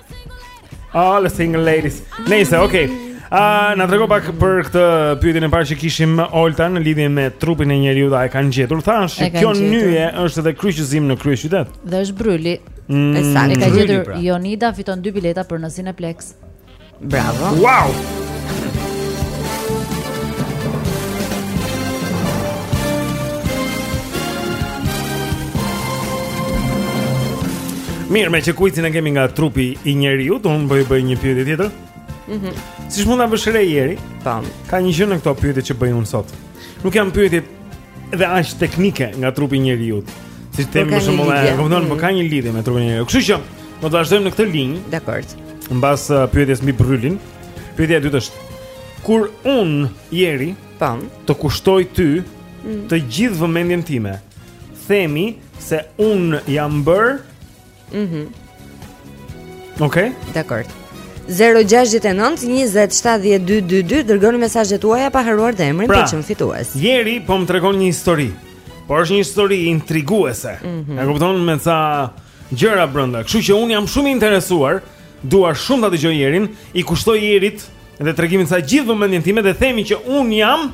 Speaker 1: All ah, the single ladies. Nice, okay. Ah, na trego pak për këtë pyetjen e parë që kishim Olta në lidhje me trupin e njeriu dhe e kanë gjetur. Thash që kjo nyje është edhe kryqëzim në kryeqytet.
Speaker 3: Dhe është bryli.
Speaker 1: Mm,
Speaker 3: e saktë e ka gjetur
Speaker 1: pra.
Speaker 3: Jonida fiton dy bileta për në Cineplex.
Speaker 4: Bravo.
Speaker 1: Wow. Mirë, meqë kuizin e kemi nga trupi i njeriut, unë bëj bëj një pyetje tjetër
Speaker 4: mm
Speaker 1: -hmm. Siç mund ta vësh re Jeri,
Speaker 4: tam.
Speaker 1: ka një gjë në këto pyetje që bëj unë sot Nuk janë pyetje edhe aq teknike nga trupi i njeriut Si
Speaker 4: të
Speaker 1: themi
Speaker 4: më
Speaker 1: shumë
Speaker 4: dhe,
Speaker 1: e kupton, po ka një lidhje me trupin e njeriut Kështu që, do të vazhdojmë në këtë linjë
Speaker 4: Dakord
Speaker 1: Mbas uh, pyetjes mbi brylin Pyetja e dytë është Kur unë Jeri,
Speaker 4: tam.
Speaker 1: të kushtoj ty
Speaker 4: mm.
Speaker 1: të gjithë vëmendjen time Themi se unë jam bërë.
Speaker 4: Mhm.
Speaker 1: Mm
Speaker 4: Okej. Okay. Dakord. 0-6-9-27-12-22 Dërgoni mesazhet tuaja pa harruar dhe emrin
Speaker 1: pra,
Speaker 4: po qe fitues
Speaker 1: Jeri po më tregon një histori Por është një histori intriguese
Speaker 4: mm -hmm.
Speaker 1: E kupton me ca gjëra brënda Kështu që unë jam shumë i interesuar Dua shumë ta dëgjoj Jerin I kushtoj Jerit dhe tregimit të saj gjithë vëmendjen time dhe themi që unë jam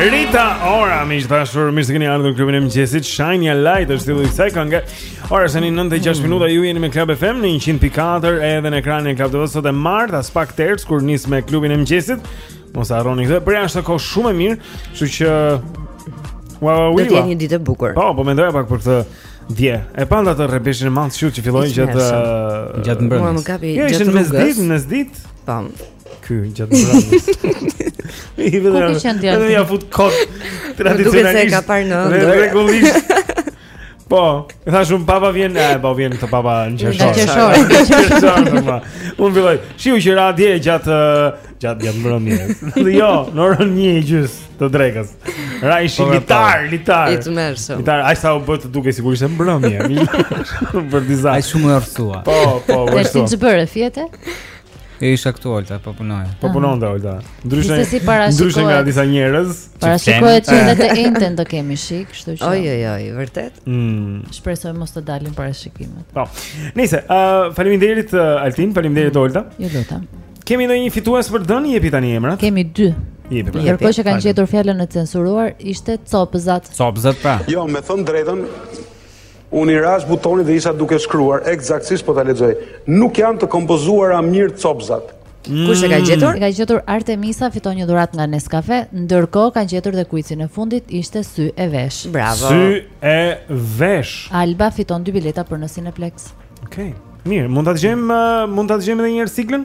Speaker 1: Rita Ora, miq të dashur, mirë se keni ardhur në klubin e mëngjesit Shine your light, është titulli i kësaj kënge Ora shënon 9:06 mm. minuta, ju jeni me Club FM Në 100.4, edhe në ekranin e Club TV Sot e martë, as pak tërës, kur nis me klubin e mëngjesit Mos harroni këtë. Përjashta kohë shumë e mirë, kështu që Ua, ua, ua.
Speaker 4: Do të jetë një ditë e bukur.
Speaker 1: Po, po mendoja pak për këtë dje. E patë atë rrebeshin e madh të shiut që filloi gjatë
Speaker 4: uh,
Speaker 2: gjatë mbrëmjes.
Speaker 4: Ua, më kapi
Speaker 1: jo,
Speaker 4: gjatë rrugës.
Speaker 1: Ishte mesditë, mesditë.
Speaker 4: Po.
Speaker 1: Ky gjatë mbrëmjes. I vetëm.
Speaker 3: Ku ishe djalë?
Speaker 1: Ai ia fut kot. Tradicionalisht.
Speaker 4: Duket s'e ka parë në.
Speaker 1: Rregullisht. Po, thashë unë babai vjen, e, po vjen babai në qershor.
Speaker 3: Në
Speaker 1: qershor, në qershor. Filloi, shiu që ra dje gjatë, gjatë gjatë mbrëmjes. Dhe jo, në orën një e gjysmë të drekës. Ra shi
Speaker 2: po, litar, po.
Speaker 1: litar.
Speaker 4: I tmerrshëm.
Speaker 1: Litar, aq sa u bë të dukej sikur ishte mbrëmje. Për disa.
Speaker 2: Aq shumë u errësua.
Speaker 1: Po, po,
Speaker 3: ashtu. Dhe
Speaker 1: ti
Speaker 3: ç'bëre, fjete?
Speaker 2: E isha këtu Olta, po punoja.
Speaker 1: Po punon dhe Olta. Ndryshe ndryshe nga disa njerëz.
Speaker 3: Parashikohet që edhe të enjten do kemi shi, kështu që.
Speaker 4: Oj oj oj, vërtet?
Speaker 1: Mm.
Speaker 3: Shpresoj mos të dalin parashikimet.
Speaker 1: Po. Nice. Ë, uh, faleminderit uh, Altin, faleminderit mm. Olta.
Speaker 3: Ju lutem.
Speaker 1: Kemi ndonjë fitues për të dhënë, jepi tani emrat.
Speaker 3: Kemi dy.
Speaker 1: Jepi pra.
Speaker 3: Ndërkohë që kanë gjetur fjalën e censuruar, ishte copëzat.
Speaker 2: Copëzat pra.
Speaker 13: Jo, me thënë të drejtën, Unë i rashë butonit dhe isha duke shkruar, ekzaktësisht po ta lexoj. Nuk janë të kompozuara mirë copëzat.
Speaker 4: Kush e ka gjetur?
Speaker 3: E ka gjetur Artemisa, fiton një dhuratë nga Nescafe. Ndërkohë kanë gjetur dhe kuizin e fundit, ishte sy e vesh.
Speaker 4: Bravo.
Speaker 1: Sy e vesh.
Speaker 3: Alba fiton dy bileta për në Cineplexx.
Speaker 1: Okej. Mirë, mund ta dëgjojmë, uh, mund ta dëgjojmë edhe një herë siglën?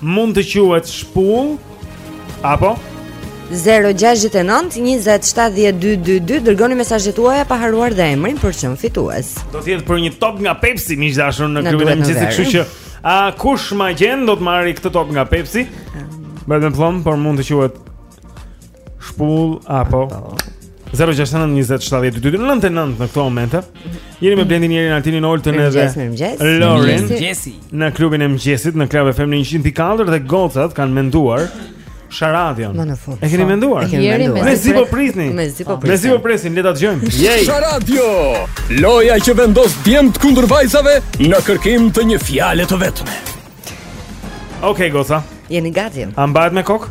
Speaker 1: Mund të quhet shpull apo
Speaker 4: 0-6-9-27-12-2 Dërgoni mesazhet tuaja pa harruar dhe emrin për çmimin fitues
Speaker 1: Do të jetë për një top nga Pepsi Miq të dashur në klubin e mëngjesit kështu që A kush ma gjen do të marrë këtë top nga Pepsi Vërtet mban, por mund të quhet Shpull apo 069 20 70 222 9 e 9 në këto momente. Jeni me Blendi Jerin Altinin Oltën edhe Lorin në klubin e mëngjesit në Club FM 104 dhe gocat kanë menduar Sharadion.
Speaker 4: Më në fund.
Speaker 1: E keni menduar?
Speaker 4: E
Speaker 3: keni
Speaker 4: menduar.
Speaker 1: Mezi po prisni.
Speaker 4: Mezi po
Speaker 1: prisni. Mezi po prisni, le ta dëgjojmë. Jej.
Speaker 8: Sharadio. Loja që vendos djemtë kundër vajzave në kërkim të një fjale të vetme.
Speaker 1: Okej, okay, goca.
Speaker 4: Jeni gati?
Speaker 1: A mbahet me kokë?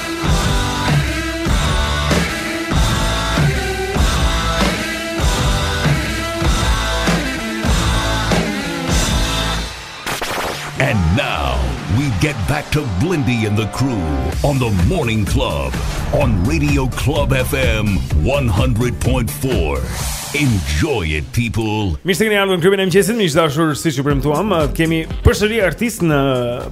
Speaker 9: And now we get back to Blendi and the crew on the Morning Club on Radio Club FM 100.4. Enjoy it people.
Speaker 1: Mirë se keni ardhur në klubin e mëngjesit, miq të dashur, siç ju premtuam, uh, kemi përsëri artist në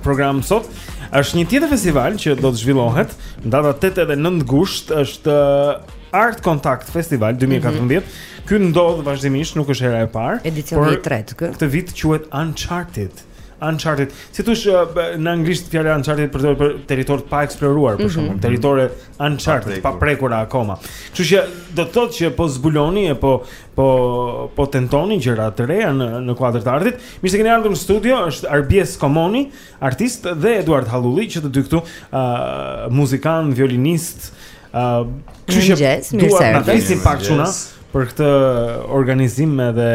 Speaker 1: program sot. Është një tjetër festival që do të zhvillohet në datat 8 dhe 9 gusht, është uh, Art Contact Festival 2014. Mm -hmm. Ky ndodh vazhdimisht, nuk është hera e parë.
Speaker 4: Edicioni i tretë ky.
Speaker 1: Këtë vit quhet Uncharted. Uncharted. Si thosh uh, në anglisht fjala Uncharted për për territor të paeksploruar, për shembull, mm -hmm. territore Uncharted, të paprekura akoma. Kështu që do të thotë që po zbuloni e po po po tentoni gjëra të reja në në kuadër të artit. Mirë se keni ardhur në studio, është Arbies Komoni, Artist dhe Eduard Hallulli që të dy këtu, ë muzikant, violinist, ë kështu që
Speaker 4: Mirëmëngjes, mirë se erdhët.
Speaker 1: Na flisni
Speaker 4: pak
Speaker 1: çuna për këtë organizim edhe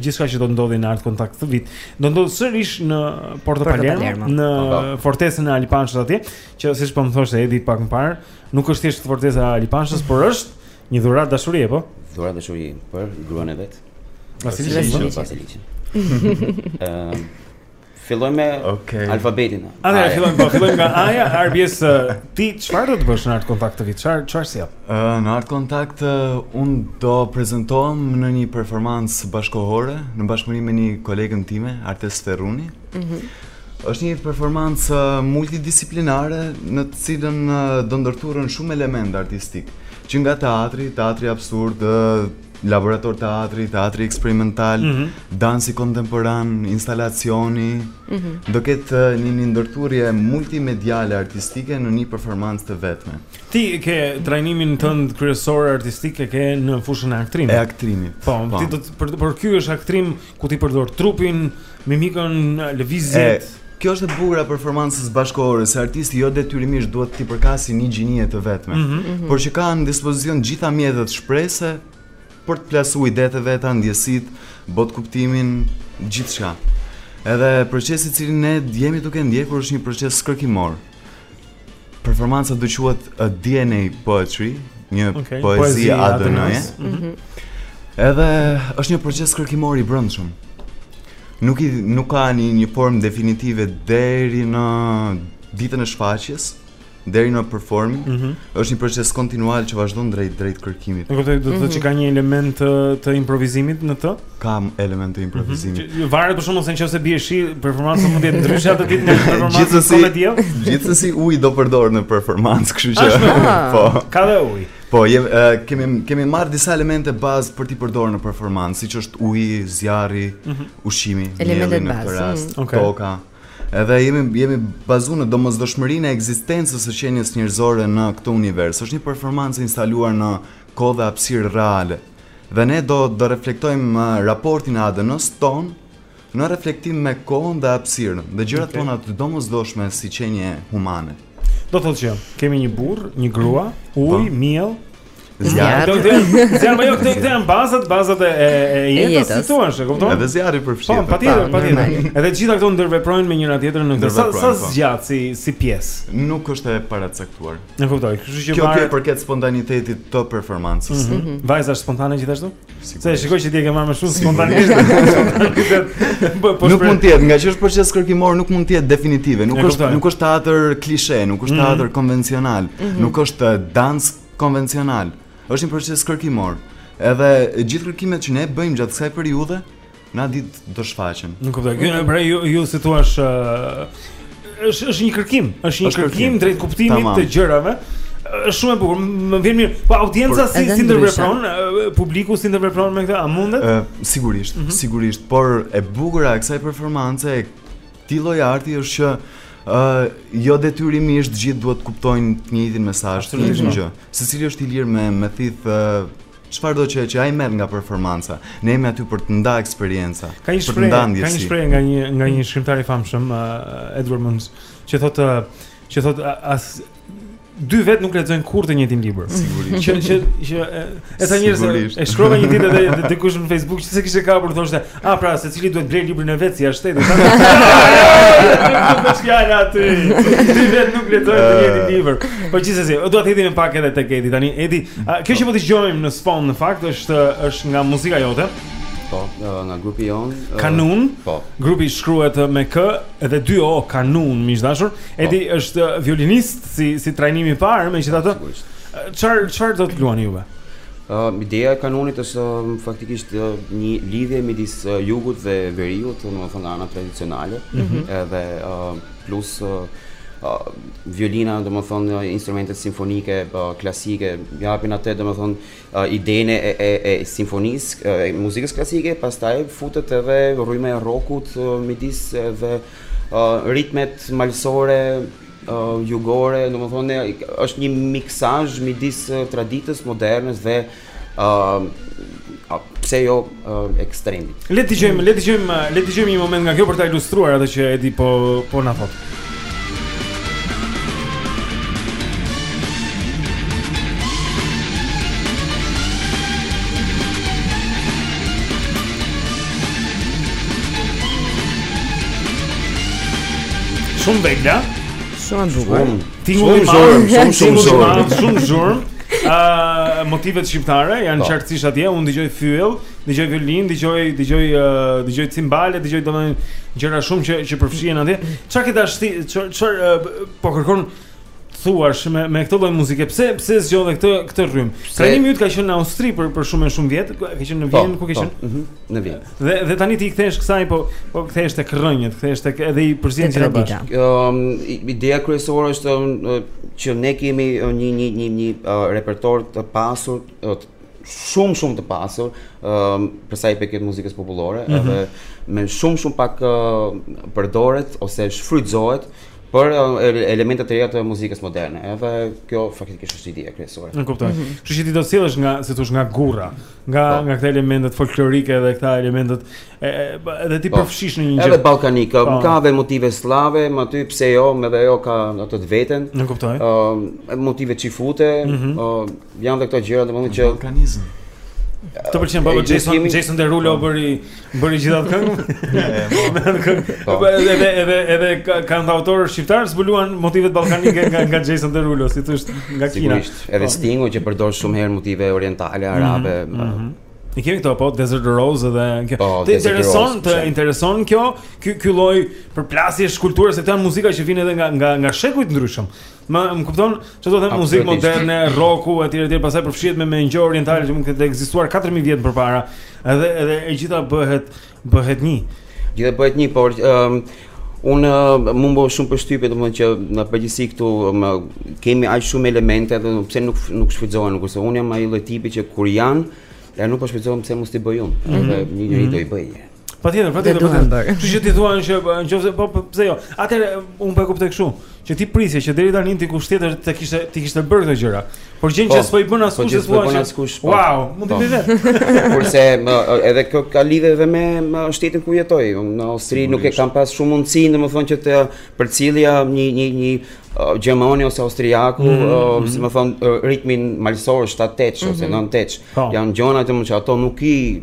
Speaker 1: gjithçka që do të ndodhë në Art Contact këtë vit. Do ndodhë sërish në Porto Palermo,
Speaker 4: Porto
Speaker 1: Palermo.
Speaker 4: Po.
Speaker 1: në fortesën e Ali Pashës atje, që siç po më thoshte Edi pak më parë, nuk është thjesht fortesa e Ali Pashës, por është një dhuratë dashurie, po.
Speaker 18: Dhuratë dashurie për gruan e vet.
Speaker 1: Vasiliqinë,
Speaker 18: Vasiliqinë, po. Vasiliqinë. Ëm Fillojmë me
Speaker 19: okay.
Speaker 18: alfabetin.
Speaker 1: Atëherë fillojmë po fillojmë nga A-ja, Arbies, ti çfarë do të bësh në Art Contact këtë vit? Çfarë çfarë sjell?
Speaker 19: Ë në Art Contact unë do prezantohem në një performancë bashkëkohore në bashkëpunim me një kolegen time, Artes Ferruni. Mhm. Mm është një performancë multidisiplinare në të cilën do ndërthuren shumë elementë artistik, që nga teatri, teatri absurd, Laborator teatri, teatri eksperimental, dansi kontemporan, instalacioni, do ketë një një ndërthurje multimediale artistike në një performancë të vetme.
Speaker 1: Ti ke trajnimin tënd kryesor artistik e ke në fushën e aktrimit?
Speaker 19: E aktrimit.
Speaker 1: Po,
Speaker 19: po.
Speaker 1: ti do të, për, për ky është aktrim Ku ti përdor trupin, mimikën, lëvizjet.
Speaker 19: Kjo është e bukura e performancës bashkëkohore, se artisti jo detyrimisht duhet t'i përkasi një gjinie të vetme,
Speaker 1: mm -hmm.
Speaker 19: por që ka në dispozicion gjitha mjetet shprehëse për të plasuar idetë e veta, ndjesitë, botëkuptimin, gjithçka. Edhe procesi cilin ne jemi duke ndjekur është një proces kërkimor. Performanca do quhet DNA poetry, një
Speaker 1: okay,
Speaker 19: poezi ADN-je.
Speaker 1: Mm -hmm.
Speaker 19: Edhe është një proces kërkimor i brendshëm. Nuk i nuk ka një, një formë definitive deri në ditën e shfaqjes, deri në performing,
Speaker 1: mm -hmm.
Speaker 19: është një proces kontinual që vazhdon drejt drejt kërkimit.
Speaker 1: Do të thotë mm -hmm. që ka një element të, të improvizimit në të?
Speaker 19: ka element të improvizimit.
Speaker 1: Mm -hmm. Varet për shkakun se nëse bie shi, performanca mund të jetë ndryshe atë ditë nga
Speaker 19: performanca
Speaker 1: komedie.
Speaker 19: Gjithsesi uji do përdor në performancë, kështu që
Speaker 1: ah.
Speaker 19: po.
Speaker 1: Ka dhe uji.
Speaker 19: Po, je, uh, kemi kemi marrë disa elemente bazë për t'i përdorur në performancë, siç është uji, zjarri,
Speaker 1: mm -hmm.
Speaker 19: ushqimi,
Speaker 4: elementet
Speaker 19: në këtë rast,
Speaker 4: mm.
Speaker 1: okay.
Speaker 19: toka. Edhe jemi jemi bazuar në domosdoshmërinë e ekzistencës së qenies njerëzore në këtë univers. Është një performancë e instaluar në kohë dhe hapësirë reale dhe ne do të reflektojmë raportin e ADN-së tonë në reflektim me kohën dhe hapësirën dhe gjërat
Speaker 1: okay.
Speaker 19: tona të domosdoshme si qenie humane.
Speaker 1: Do thotë që kemi një burrë, një grua, ujë, po. miell,
Speaker 19: zjarr.
Speaker 1: Zjarr, më jo këto këto janë bazat, bazat e e jetës si thua, e kupton?
Speaker 19: Edhe zjarri përfshirë.
Speaker 1: Po, patjetër,
Speaker 19: po,
Speaker 1: patjetër. Edhe gjitha këto ndërveprojnë me njëra tjetrën në këtë. Sa sa
Speaker 19: po.
Speaker 1: zgjat si si pjesë?
Speaker 19: Nuk është e paracaktuar.
Speaker 1: E kuptoj, kështu që
Speaker 19: kjo i përket spontanitetit të performancës.
Speaker 1: Mm -hmm. Vajza është spontane gjithashtu? Se shikoj që ti e ke marrë më shumë spontanisht. Po, po
Speaker 19: nuk mund të jetë, ngaqë është proces kërkimor, nuk mund të jetë definitive, nuk është nuk është teatër klishe, nuk është
Speaker 1: mhm.
Speaker 19: teatër konvencional,
Speaker 1: mhm.
Speaker 19: nuk është eh, dans konvencional. Është një proces kërkimor. Edhe gjithë kërkimet që ne bëjmë gjatë kësaj periudhe, N'at ditë do shfaqen.
Speaker 1: Nuk kuptoj. Ky pra ju ju si thua është është është një kërkim, është një kërkim drejt kuptimit të gjërave. Është shumë e bukur. Më vjen mirë. Po audienca si si ndërvepron, publiku si ndërvepron me këtë? A mundet?
Speaker 19: Ë sigurisht, mhm. sigurisht, por e bukura e kësaj performance e këtij lloj arti është që Uh, jo detyrimisht gjithë duhet të kuptojnë të njëjtin mesazh, të
Speaker 1: njëjtën
Speaker 19: gjë. Secili është i lirë me me thith uh, Çfarëdo që që ai merr nga performanca, ne jemi aty për të nda
Speaker 1: eksperienca,
Speaker 19: për të nda ndjesi.
Speaker 1: Ka një shprehje nga një nga një shkrimtar i famshëm, uh, Edward Munns, që thotë që thotë as dy vetë nuk lexojnë kurrë të njëjtin libër.
Speaker 19: Sigurisht.
Speaker 1: Që që që e sa njerëz e shkruante një ditë edhe dikush në Facebook që s'e kishte kapur thoshte, A pra, secili duhet blejë librin e vet si është Nuk të shkjala aty Dy vetë nuk lexojnë të njëjtin libër Po gjithsesi, do të hidhemi pak edhe tek Edi tani Edi, a, kjo që po dëgjojmë në sfond në fakt është, është nga muzika jote
Speaker 18: Po, nga grupi jon
Speaker 1: Kanun,
Speaker 18: po.
Speaker 1: grupi shkruhet me k Edhe dy o, kanun, miq të dashur po. Edi po. është violinist si, si trajnimi parë Megjithatë Çfar, çfar do të luani juve?
Speaker 18: Ideja e kanunit është faktikisht një lidhje midis jugut dhe veriut, domethënë nga ana tradicionale,
Speaker 1: mhm.
Speaker 18: edhe plus violina, domethënë, instrumentet simfonike, klasike, japin atë, domethënë, idenë e, e, e simfonisë, e muzikës klasike, pastaj futet edhe rryma e rokut, midis edhe ritmet malsore, jugore, domethënë është një miksazh midis traditës, modernës dhe pse jo ekstremit.
Speaker 1: Le të dëgjojmë, le të dëgjojmë, le të dëgjojmë një moment nga kjo për ta ilustruar atë që Edi po po na thotë. Shumë vegla.
Speaker 4: Shumë bukur.
Speaker 1: Tingulli i madh,
Speaker 18: shumë shumë
Speaker 1: shumë shumë shumë. Ëh, motivet shqiptare janë
Speaker 18: po.
Speaker 1: qartësisht atje. Unë dëgjoj fyell, dëgjoj violinë, dëgjoj dëgjoj dëgjoj cimbale, dëgjoj domethënë gjëra shumë që që përfshihen atje. Çfarë ke dashur, çfarë po kërkon thuash me me këtë lloj muzike. Pse pse zgjodhe këtë këtë rrymë? Trajnimi yt ka qenë në Austri për për shumë e shumë vjet, ka qenë në po, Vjenë, ku ke po, qenë?
Speaker 18: Ëh, mhm, në Vjenë.
Speaker 1: Dhe dhe tani ti i kthehesh kësaj, po po kthehesh tek rrënjët, kthehesh tek edhe i përzien
Speaker 4: gjithë
Speaker 1: bashkë.
Speaker 18: Ëm ideja kryesore është që ne kemi një një një një repertor të pasur shumë shumë të pasur ëm për sa i përket muzikës popullore,
Speaker 1: mhm.
Speaker 18: edhe me shumë shumë pak përdoret ose shfrytëzohet por elemente të reja të muzikës moderne. Edhe kjo faktikisht është ideja kryesore.
Speaker 1: Unë kuptoj. Mm -hmm. Kështu që ti do të sjellësh nga, si të thuash, nga gurra, nga
Speaker 18: po.
Speaker 1: nga këta elementet folklorike dhe këta elementet e edhe t'i
Speaker 18: po.
Speaker 1: përfshish në një gjë.
Speaker 18: Edhe ballkanike,
Speaker 1: po.
Speaker 18: ka dhe motive sllave, më aty pse jo, më edhe ajo ka ato të veten.
Speaker 1: Unë kuptoj.
Speaker 18: Ëm uh, motive çifute,
Speaker 1: mm
Speaker 18: -hmm. uh, Janë dhe këto gjëra, domethënë që
Speaker 19: ballkanizëm.
Speaker 1: Të pëlqen
Speaker 18: babë
Speaker 1: Jason, Jason Derulo po. bëri bëri gjithë atë këngë.
Speaker 18: Po.
Speaker 1: Po, edhe edhe edhe edhe kanë autorë shqiptarë zbuluan motivet ballkanike nga nga Jason Derulo, si të thuash nga Kina.
Speaker 18: Sigurisht, edhe Stingu që përdor shumë herë motive orientale, mhm, arabe.
Speaker 1: Mhm, mhm. E kemi këto apo Desert Rose dhe kjo.
Speaker 18: Po,
Speaker 1: të intereson, të intereson kjo, ky ky lloj përplasjesh kulturash se këto janë muzika që vjen edhe nga nga nga shekuj të ndryshëm. Më më kupton, çfarë do të them muzikë moderne, rocku etj etj, pastaj përfshihet me me ngjyrë orientale që mund të ketë ekzistuar 4000 vjet më parë. Edhe edhe e gjitha bëhet bëhet një.
Speaker 18: Gjithë bëhet një, por ë um, un më bën shumë përshtypje domethënë që në përgjithësi këtu um, kemi aq shumë elemente dhe pse nuk nuk shfrytëzohen, kurse un jam ai lloj tipi që kur janë Ja nuk po shfrytëzohen pse mos t'i bëj unë. Mhm. Edhe një njeri mhm. do i bëj.
Speaker 1: Patjetër, patjetër, patjetër. Kështu që ti thua që nëse po, po pse jo? Atëherë un po e kuptoj kështu, që ti prisje që deri tani dikush tjetër të kishte t'i kishte bërë këto gjëra. Por gjen që
Speaker 18: po,
Speaker 1: s'po i bën
Speaker 18: po
Speaker 1: askush
Speaker 18: edhe
Speaker 1: thua që
Speaker 18: po.
Speaker 1: wow, mund të bëj vetë.
Speaker 18: Kurse edhe kjo ka lidhje edhe me me shtetin ku jetoj. Unë në Austri nuk e kam pas shumë mundësi, domethënë që të përcillja një një një Gjermani ose Austriaku, mm
Speaker 1: -hmm.
Speaker 18: si me thon, ritmin malësor 7-8 ose 9-8.
Speaker 1: Mhm.
Speaker 18: Janë gjëra që ato nuk i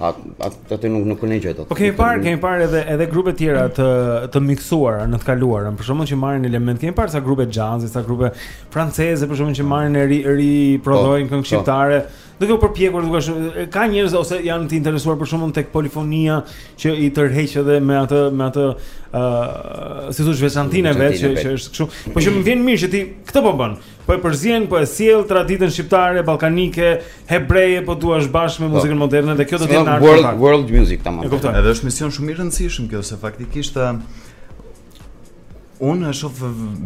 Speaker 18: Ata ata
Speaker 4: nuk
Speaker 18: nuk e ndjejnë dot.
Speaker 1: Po kemi parë, kemi parë edhe edhe grupe tjera të të miksuara në të kaluarën. Për shembull që marrin element, kemi parë sa grupe xhazi, sa grupe franceze për shembull që marrin e ri riprodhojnë
Speaker 18: po,
Speaker 1: këngë
Speaker 18: po.
Speaker 1: shqiptare. Duke u përpjekur duke ka njerëz ose janë të interesuar për shembull tek polifonia që i tërheq edhe me atë me atë ë si t'thosh veçantinë vetë që që është kështu. Po që më vjen mirë që ti këtë po bën. Po e përzien, po e sjell traditën shqiptare, ballkanike, hebreje, po duash bashkë me po. muzikën moderne dhe kjo do të jetë art
Speaker 18: world, world music tamam.
Speaker 1: E kuptoj.
Speaker 19: Edhe është mision shumë i rëndësishëm kjo se faktikisht eh, unë e shoh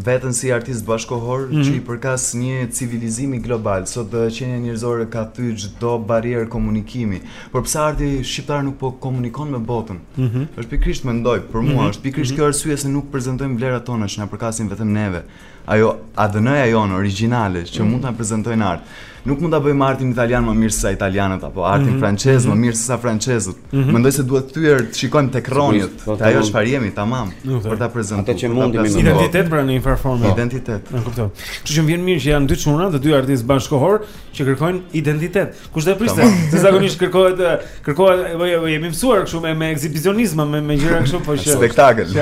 Speaker 19: veten si artist bashkëkohor
Speaker 1: mm -hmm.
Speaker 19: që i përkas një civilizimi global. Sot dhe eh, qenia njerëzore ka thy çdo barrierë komunikimi. Por pse arti shqiptar nuk po komunikon me botën?
Speaker 1: Mm -hmm.
Speaker 19: Është pikërisht mendoj, për mua
Speaker 1: mm -hmm.
Speaker 19: është pikërisht
Speaker 1: mm -hmm.
Speaker 19: kjo arsye se nuk prezantojmë vlerat tona që na përkasin vetëm neve. Ajo ADN-ja jonë origjinale që
Speaker 1: mm.
Speaker 19: mund të na prezantojë në art. Nuk mund ta bëjmë artin italian më mirë se sa italianët apo artin
Speaker 1: mm -hmm.
Speaker 19: francez mm
Speaker 1: -hmm.
Speaker 19: më mirë se sa francezët.
Speaker 1: Mm -hmm.
Speaker 19: Mendoj se duhet thyer të shikojmë tek rronjët,
Speaker 18: po,
Speaker 19: te po, ajo
Speaker 18: po.
Speaker 19: çfarë jemi tamam
Speaker 1: okay.
Speaker 19: për ta prezantuar. Atëherë po
Speaker 18: mundohemi me
Speaker 1: identitet pra në një farë forme.
Speaker 19: Identitet.
Speaker 1: E kuptoj. Kështu që më vjen mirë që janë dy çuna, të dy artistë bashkëkohorë që kërkojnë identitet. Kush do priste? Se zakonisht kërkohet kërkohet po jo, jemi mësuar kështu me me ekzibicionizëm, me me gjëra kështu po që
Speaker 19: spektakël.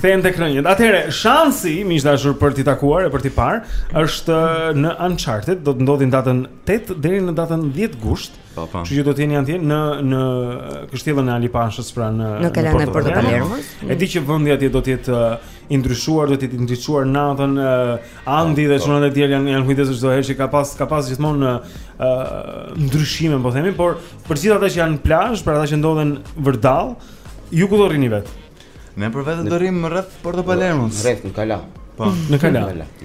Speaker 1: Kthehen tek rrënjët. Atëherë, shansi miq të dashur për t'i takuar e për t'i parë është në Uncharted, do të ndodhi në datën 8 deri në datën 10 gusht.
Speaker 19: Po, po.
Speaker 1: Kështu që ju do të jeni atje në në kështjellën e Ali Pashës pra në
Speaker 4: në Kalanë e Porto Palermos.
Speaker 1: E di që vendi atje do të jetë i ndriçuar, do të jetë i ndriçuar natën, Andi dhe çunat e tjerë janë janë kujdesur çdo herë që ka pas ka pas gjithmonë ë ndryshime, po themi, por për gjithë ata që janë në plazh, për ata që ndodhen vërdall, ju ku do rrini vet?
Speaker 19: Ne për vetë do rrim rreth Porto Palermos.
Speaker 18: Rreth në Kala.
Speaker 19: Po,
Speaker 1: në Kala.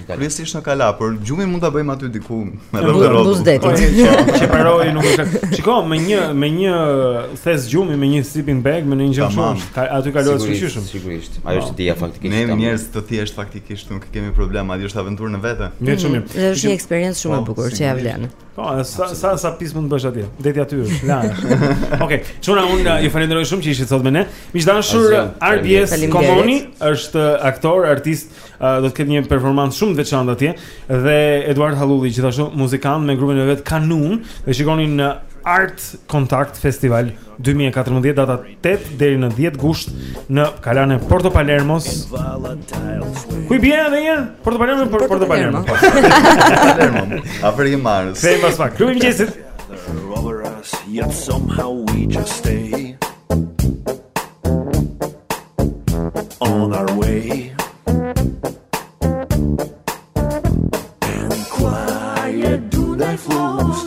Speaker 19: Kryesisht në Kala, por gjumin mund ta bëjmë aty diku
Speaker 1: rrotull
Speaker 19: rrotull. Buzë
Speaker 4: detit.
Speaker 1: Po, Qeparoi nuk e ka. Shiko me një me një thes gjumi me një sleeping bag me një gjë shumë. Aty kalohet
Speaker 18: sigurisht. Sigurisht. Ajo është po. ideja faktikisht.
Speaker 19: Ne njerëz të thjeshtë faktikisht. Faktikisht nuk kemi problem, ajo është aventurë në vete.
Speaker 1: Mirë shumë. Mm,
Speaker 4: dhe është një eksperiencë shumë e
Speaker 19: po,
Speaker 4: bukur që ja vlen.
Speaker 1: Po, sa sa sa pis mund të bësh atje? Deti aty, la. Okej, çuna unë ju falenderoj shumë që ishit sot me ne. Miq
Speaker 18: të
Speaker 1: dashur,
Speaker 4: Ardies
Speaker 1: Komoni është aktor, artist, do të ketë një performancë shumë të veçantë atje dhe Eduard Hallulli gjithashtu muzikant me grupin e vet Kanun. Dhe shihemi në Art Contact Festival 2014 data 8 deri në 10 gusht në Kalanë e Porto Palermos. Ku i bie edhe një herë? Porto Palermo, Porto, Porto Palermo.
Speaker 19: Palermo. Afër Himarës.
Speaker 1: Kthehemi pas pak. Klubi i mëngjesit.
Speaker 10: Yet somehow we just stay on our way. And quiet do thy flows.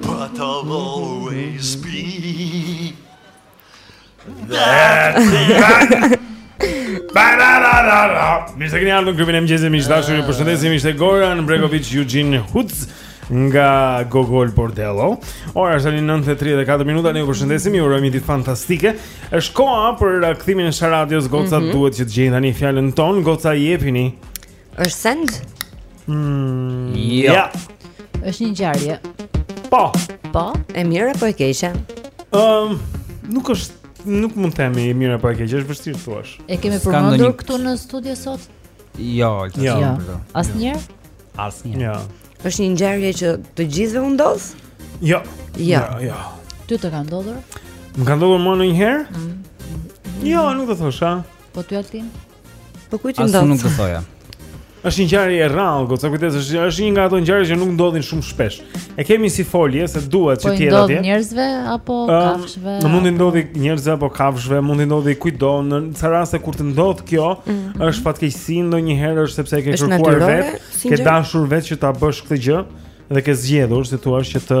Speaker 10: But I'll always be That man
Speaker 1: Mirë se keni ardhur në klubin e mëngjesit miq të dashur, ju përshëndesim ishte Goran Bregovic Eugene Hutz nga Gogol Bordello. Ora është tani 9:34 minuta, ne ju përshëndesim, ju urojmë një ditë fantastike. Është koha për uh, kthimin e Sharadës, gocat
Speaker 4: mm -hmm.
Speaker 1: duhet që të gjejnë tani fjalën tonë, goca jepini.
Speaker 4: Është send?
Speaker 1: Mm,
Speaker 2: jo.
Speaker 1: Ja.
Speaker 3: Është një ngjarje.
Speaker 1: Po.
Speaker 3: Po,
Speaker 4: e mirë apo e keqe?
Speaker 1: Ëm, nuk është nuk mund të themi e mirë apo e keqe, është vështirë të thuash.
Speaker 3: E kemi përmendur këtu në studio sot?
Speaker 2: Jo,
Speaker 1: Olta,
Speaker 3: Jo. s'kam përdo. Asnjëherë?
Speaker 2: Asnjë.
Speaker 1: Jo.
Speaker 4: Është një ngjarje që të gjithëve u ndodh?
Speaker 1: Jo.
Speaker 4: Jo.
Speaker 1: Jo, jo.
Speaker 3: Ty të ka ndodhur?
Speaker 1: Më ka ndodhur më ndonjëherë? Jo, nuk do thosha.
Speaker 3: Po ty Altin?
Speaker 4: Po kujt i ndodh?
Speaker 2: As unë nuk do thoja.
Speaker 1: Është një ngjarje e rrallë, goca kujdes, është është një nga ato ngjarje që nuk ndodhin shumë shpesh. E kemi si folje se duhet që
Speaker 3: po
Speaker 1: të jetë atje.
Speaker 3: U ndodh njerëzve apo kafshëve?
Speaker 1: Mund t'i ndodhi njerëzve apo kafshëve, mund t'i ndodhi kujtdo në ca raste kur të ndodh kjo,
Speaker 4: mm -hmm.
Speaker 1: është fatkeqësi ndonjëherë është sepse e ke kërkuar vetë, ke dashur vetë që ta bësh këtë gjë dhe ke zgjedhur si thua që të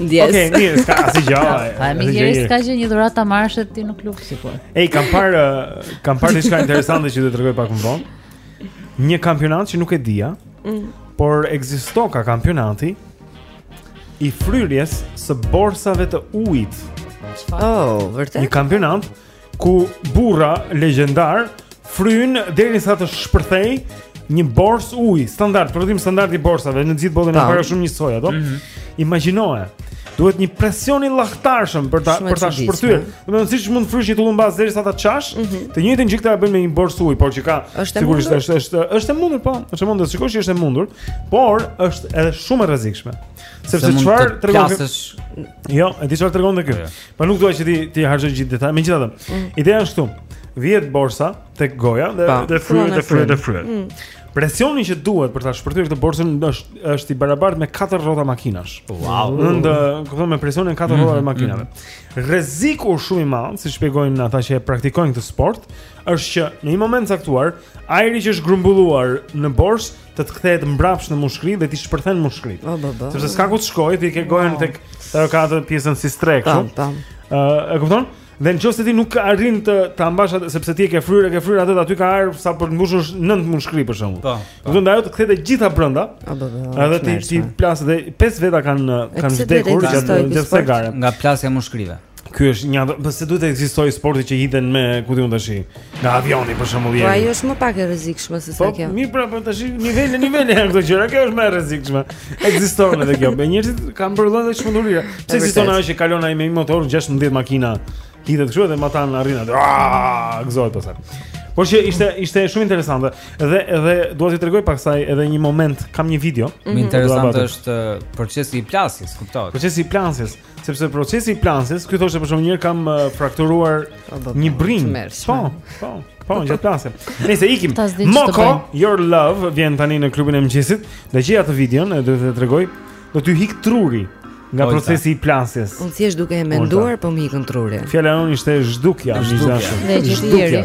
Speaker 4: Ndjes.
Speaker 1: Okej, mirë, s'ka asgjë gjë.
Speaker 3: Pa më
Speaker 1: njëri
Speaker 3: s'ka gjë një dhuratë ta marrësh ti në klub sikur.
Speaker 1: Ej, kam parë uh, kam parë diçka interesante që do të tregoj pak më vonë. Një kampionat që nuk e dija,
Speaker 4: mm.
Speaker 1: por ekzistoka kampionati i fryrjes së borsave të ujit.
Speaker 4: Oh, vërtet.
Speaker 1: Një kampionat ku burra legjendarë fryjnë derisa të shpërthejë një borsë uji standard, prodhim standard i borsave në gjithë botën
Speaker 4: pak
Speaker 1: a shumë njësoj ato. Mm -hmm. Imagjinoje. Duhet një presion i llahtarshëm për ta për ta shpërthyer. Domethënë siç mund të frysh një tullumbace derisa ta çash, mm -hmm. të njëjtën gjë këta e bëjnë me një borsë uji, por që ka sigurisht është është është e mundur po, është e mundur, sigurisht është e mundur, por është edhe shumë e rrezikshme. Sepse çfarë tregon Jo, e di çfarë tregonte ky. Po, po nuk dua që t'i t'i harxhoj gjithë detajet. Megjithatë, mm. ideja është këtu. Vihet borsa tek goja dhe
Speaker 4: po,
Speaker 1: dhe
Speaker 4: fryhet
Speaker 1: dhe fryhet dhe fryhet.
Speaker 4: Mm.
Speaker 1: Presioni që duhet për ta shpërthyer këtë borsën është është i barabartë me katër rrota makinash.
Speaker 2: Wow. Mm.
Speaker 1: Në, kupton me presionin
Speaker 2: katër
Speaker 1: rrota mm-hmm. makinave. Mm-hmm. Rreziku shumë i madh, siç shpjegojnë ata që e praktikojnë këtë sport, është që në një moment të caktuar, ajri që është grumbulluar në borsë të të kthehet mbrapsht në mushkëri dhe t'i shpërthen mushkëritë.
Speaker 4: Po, po, po.
Speaker 1: Sepse s'ka ku të shkojë, ti ke gojën tek ajo ka atë pjesën si strek, po.
Speaker 4: Po.
Speaker 1: Ë, e kupton? Dhe në qoftë se ti nuk arrin të ta mbash atë sepse ti e ke fryrë, e ke fryrë atë aty ka ajër sa për të mbushur nëntë mushkëri për shembull.
Speaker 2: Po.
Speaker 1: Do të ndajë të kthehet e gjitha brenda. Edhe ty t'i plas dhe pesë veta kanë kanë vdekur gjatë gjatë kësaj gare.
Speaker 2: Nga plasja e mushkërive.
Speaker 1: Ky është një, po se duhet të ekzistojë sporti që hidhen me, ku di unë tash, nga avioni për shembull.
Speaker 4: Po ajo është më pak e rrezikshme se sa po, kjo.
Speaker 1: Po mirë, pra, po tash niveli, niveli janë këto gjëra, kjo është më e rrezikshme. Ekziston edhe kjo, me njerëzit kanë bërë lloj çmendurira. Pse ekziston ajo që kalon ai me një motor 16 makina, hidhet kështu edhe matan arrin atë. Ah, gëzohet pastaj. Por që ishte ishte shumë interesante dhe edhe dua t'ju tregoj pastaj edhe një moment, kam një video. Mm -hmm.
Speaker 2: Më interesante është uh, procesi i plasjes, kuptohet.
Speaker 1: Procesi i plasjes. Sepse procesi i plasjes, ky thoshte për shembull njëherë kam uh, frakturuar një
Speaker 4: brinjë.
Speaker 1: Po, po, po, një plasje. Nejse, ikim. Moko, your love vjen tani në klubin e mëngjesit. Do gjej atë videon e do t'jua tregoj. Do t'ju ikë truri nga
Speaker 2: Ojta.
Speaker 1: procesi i plasjes.
Speaker 4: Unë thjesht duke e menduar po më ikën truri.
Speaker 1: Fjala jonë ishte zhdukja,
Speaker 2: zhdukja.
Speaker 1: Zhdukja.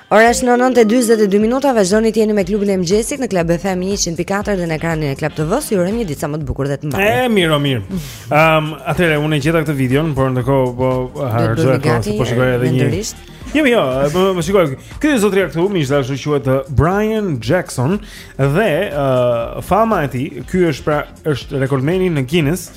Speaker 4: Ora është në 9:42 minuta, vazhdoni të jeni me klubin e mëngjesit në Club FM 104 dhe në ekranin e Club TV-s. Ju urojmë një ditë sa më të bukur dhe të mbarë.
Speaker 1: E mirë, mirë. Ëm, um, atëherë unë e gjeta këtë videon, por ndërkohë po harxoj kohë, po shikoj edhe një. Jo, jo, po më shikoj. Ky është zotria këtu, miq të dashur quhet uh, Brian Jackson dhe uh, fama e tij, ky është pra është rekordmeni në Guinness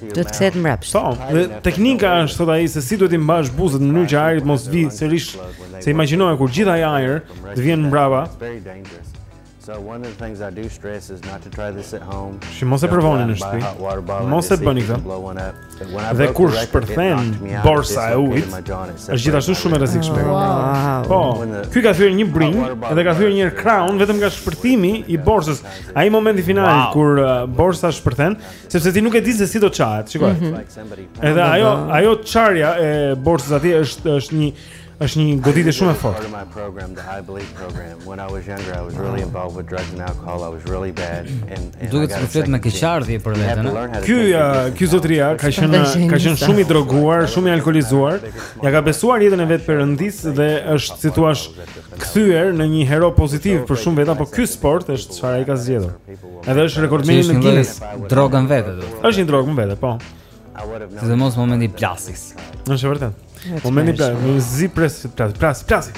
Speaker 4: Do të kthehet mbrapsht.
Speaker 1: Po, dhe teknika është thotë ai se si duhet t'i mbash buzët në mënyrë që ajri të mos vijë sërish. Se imagjinojeni kur gjithë ai ajër të vjen mbrapa.
Speaker 20: So one of the things I do stress is not to try this at home.
Speaker 1: Shi mos e provoni në shtëpi. Mos e bëni këtë. Dhe kur shpërthen borsa e ujit, është gjithashtu shumë e rrezikshme. Po, ky ka thyer një brinjë dhe ka thyer një krah vetëm nga shpërthimi i borsës. Ai momenti final kur uh, borsa shpërthen, Sepse ti nuk e di se si do çahet,
Speaker 20: shikoje. Mm -hmm.
Speaker 1: Edhe ajo, ajo çarja e borsës aty është është një është një goditje shumë e fortë.
Speaker 20: My program, the high belief program. When I was younger, I was really involved with drugs and alcohol. I was really bad and and
Speaker 2: Duhet
Speaker 20: të
Speaker 2: flet me keqardhje për veten, a?
Speaker 1: Ky ky zotria ka qenë ka qenë shumë i droguar, shumë i alkoolizuar. Ia ka besuar jetën e vet perëndisë dhe është si të thuash kthyer në një hero pozitiv për shumë veta, por ky sport është çfarë ai ka zgjedhur. Edhe është rekordmeni në Guinness.
Speaker 2: Drogë në vete, po.
Speaker 1: Është një drogë në vete, po.
Speaker 2: Sidomos momenti i plasjes.
Speaker 1: Është e vërtetë. Momenti i plasjes. Mezi pres, plasje, plasje, plasje.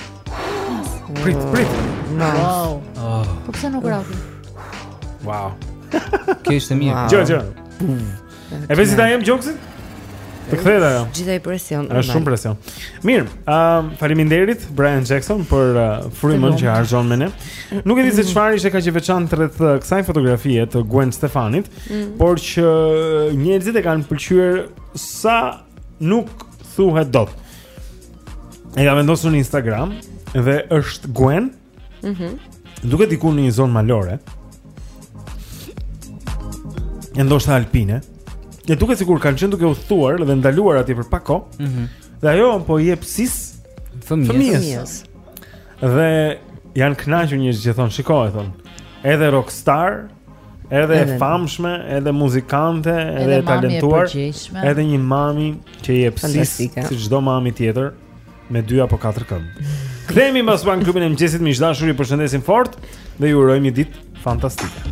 Speaker 1: Prit, prit.
Speaker 3: Wow.
Speaker 2: Oh.
Speaker 3: Po pse nuk rapi?
Speaker 1: Wow.
Speaker 2: Kjo ishte mirë.
Speaker 1: Gjë, gjë. E vezi ta jem gjoksit? Të kthejt ajo
Speaker 4: Gjithë ai presion
Speaker 1: E shumë presion Mirë, uh, faleminderit Brian Jackson për uh, frymën që harxhon me ne Nuk e di se çfarë ishte kaq e veçantë rreth uh, kësaj fotografie të Gwen Stefanit
Speaker 4: mm.
Speaker 1: Por që uh, njerëzit e kanë pëlqyer sa nuk thuhet dot E ka vendosur në Instagram Dhe është Gwen
Speaker 4: Mhm.
Speaker 1: Mm Duket diku në një zonë malore. E ndoshta alpine. E duket sikur kanë qenë duke udhëtuar dhe ndaluar atje për pak kohë.
Speaker 2: Mhm.
Speaker 1: Mm dhe ajo po i jep sisë
Speaker 2: fëmijës.
Speaker 1: Dhe janë kënaqur njerëzit që thonë, shikoje thonë. Edhe rockstar, edhe e famshme, edhe muzikante, edhe,
Speaker 3: edhe
Speaker 1: e talentuar, edhe një mami që i jep
Speaker 4: sisë
Speaker 1: si çdo mami tjetër. me dy apo katër këmbë. Kthehemi mbas pak në klubin e mëngjesit miq të dashur, ju përshëndesim fort dhe ju urojmë një ditë fantastike.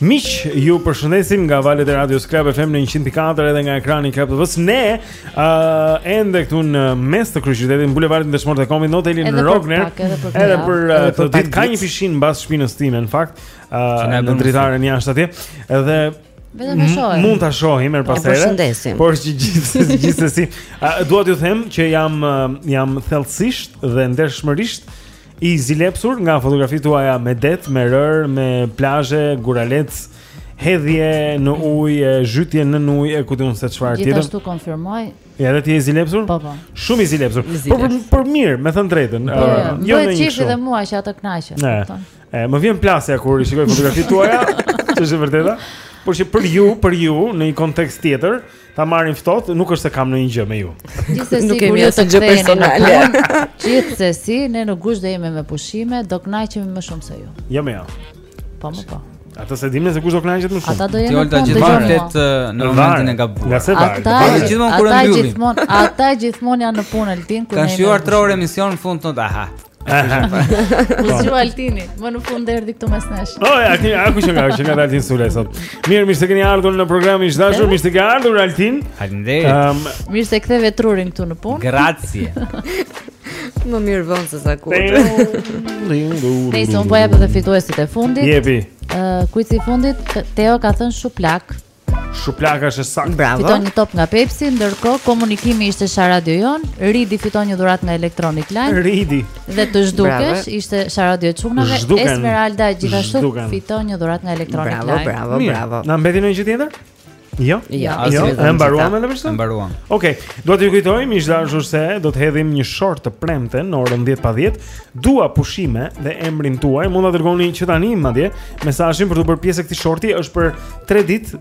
Speaker 1: Miq, ju përshëndesim nga valët e radios Club FM në 104 edhe nga ekrani i Club TV-së Ne, uh, ende këtu në mes të kryeqytetit në Bulevardin Dëshmorët e Kombit në hotelin
Speaker 3: edhe
Speaker 1: Rogner
Speaker 3: pak, Edhe për,
Speaker 1: edhe për,
Speaker 3: edhe për këtë
Speaker 1: ditë ka një pishinë mbas shpinës time në fakt uh, Në dritaren jashtë atje Edhe Mund ta shohim më pas
Speaker 4: edhe.
Speaker 1: Por që gjithsesi, gjithsesi, dua t'ju them që jam jam thellësisht dhe ndershmërisht I zilepsur nga fotografitë tuaja me det, me rërë, me plazhe, guralecë, hedhje në ujë, zhytje në ujë e ku di unë se çfarë tjetër.
Speaker 3: Gjithashtu konfirmoj.
Speaker 1: Ja dhe ti je i zilepsur?
Speaker 3: Po po.
Speaker 1: Shumë i zilepsur. Por për, për mirë, me thënë të drejtën.
Speaker 3: Po,
Speaker 1: uh,
Speaker 3: jo
Speaker 1: më
Speaker 3: vjen
Speaker 1: qejf
Speaker 3: edhe mua që ata kënaqen, kupton.
Speaker 1: E, më vjen plasja kur i shikoj fotografitë tuaja, ç'është e vërteta. Por që për ju, për ju në një kontekst tjetër, Ta marrim ftohtë, nuk është se kam ndonjë gjë me ju.
Speaker 3: Gjithsesi
Speaker 4: nuk kemi asnjë gjë personale.
Speaker 3: Gjithsesi ne në gusht do jemi me pushime, do kënaqemi më shumë se ju.
Speaker 1: Jo më jo.
Speaker 3: Po më po.
Speaker 1: Atë s'e dimë se kush do kënaqet më shumë.
Speaker 3: Ata do jenë në fund
Speaker 2: të vërtet në momentin e gabuar.
Speaker 1: Nga se varet.
Speaker 3: Ata
Speaker 2: gjithmonë kur e
Speaker 3: mbyllin. Ata gjithmonë janë në punë Altin kur ne. Kanë shijuar
Speaker 2: tre orë emision në fund, thonë. Aha.
Speaker 3: U zgju Altini, më në fund erdhi këtu mes nesh.
Speaker 1: Oh, ja, ti, a kush e ka, që nga Altin Sulaj sot. Mirë, mirë se keni ardhur në programin e dashur, mirë se ke ardhur Altin.
Speaker 2: Faleminderit.
Speaker 1: Ëm, um,
Speaker 3: mirë se ktheve trurin këtu në punë.
Speaker 2: Grazie.
Speaker 4: Më mirë vonë se sa kurrë.
Speaker 3: Ne sot po japim edhe fituesit e fundit.
Speaker 1: Jepi.
Speaker 3: Ë, uh, kujt i fundit? Teo ka thënë shuplakë.
Speaker 1: Shuplaka është saktë.
Speaker 4: Bravo.
Speaker 3: Fiton një top nga Pepsi, ndërkohë komunikimi ishte Shara radio jonë, Ridi fiton një dhuratë nga Electronic Line.
Speaker 1: Ridi.
Speaker 3: Dhe të zhdukesh
Speaker 4: Brave.
Speaker 3: ishte Shara radio çunave, Esmeralda gjithashtu
Speaker 1: Zhduken.
Speaker 3: fiton një dhuratë nga Electronic Line.
Speaker 4: Bravo, bravo,
Speaker 1: Mirë.
Speaker 4: bravo.
Speaker 1: Na mbeti ndonjë gjë tjetër? Jo.
Speaker 4: Jo,
Speaker 1: jo, e mbaruam edhe për sot.
Speaker 2: Mbaruam.
Speaker 1: Okej, okay. dua t'ju kujtoj miq të dashur se do të hedhim një short të premte në orën 10 pa 10. Dua pushime dhe emrin tuaj, mund ta dërgoni që tani madje. Mesazhin për t'u bërë pjesë e këtij shorti është për 3 ditë,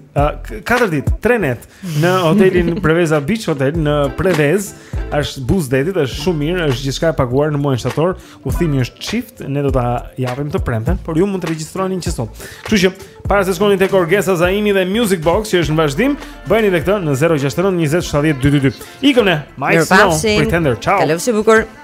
Speaker 1: 4 ditë, 3 net në hotelin Preveza Beach Hotel në Prevezë, është buzë detit, është shumë mirë, është gjithçka e paguar në muajin shtator. Udhëtimi është çift, ne do ta japim të premten, por ju mund të regjistroheni që sot. Kështu që para se të shkoni tek Orgesa Zaimi dhe Music Box që është në vazhdim, bëjeni edhe këtë në 069 20 70 222. Ikëm ne, Miike Snow, Pretender, ciao.
Speaker 4: Kalofshi bukur.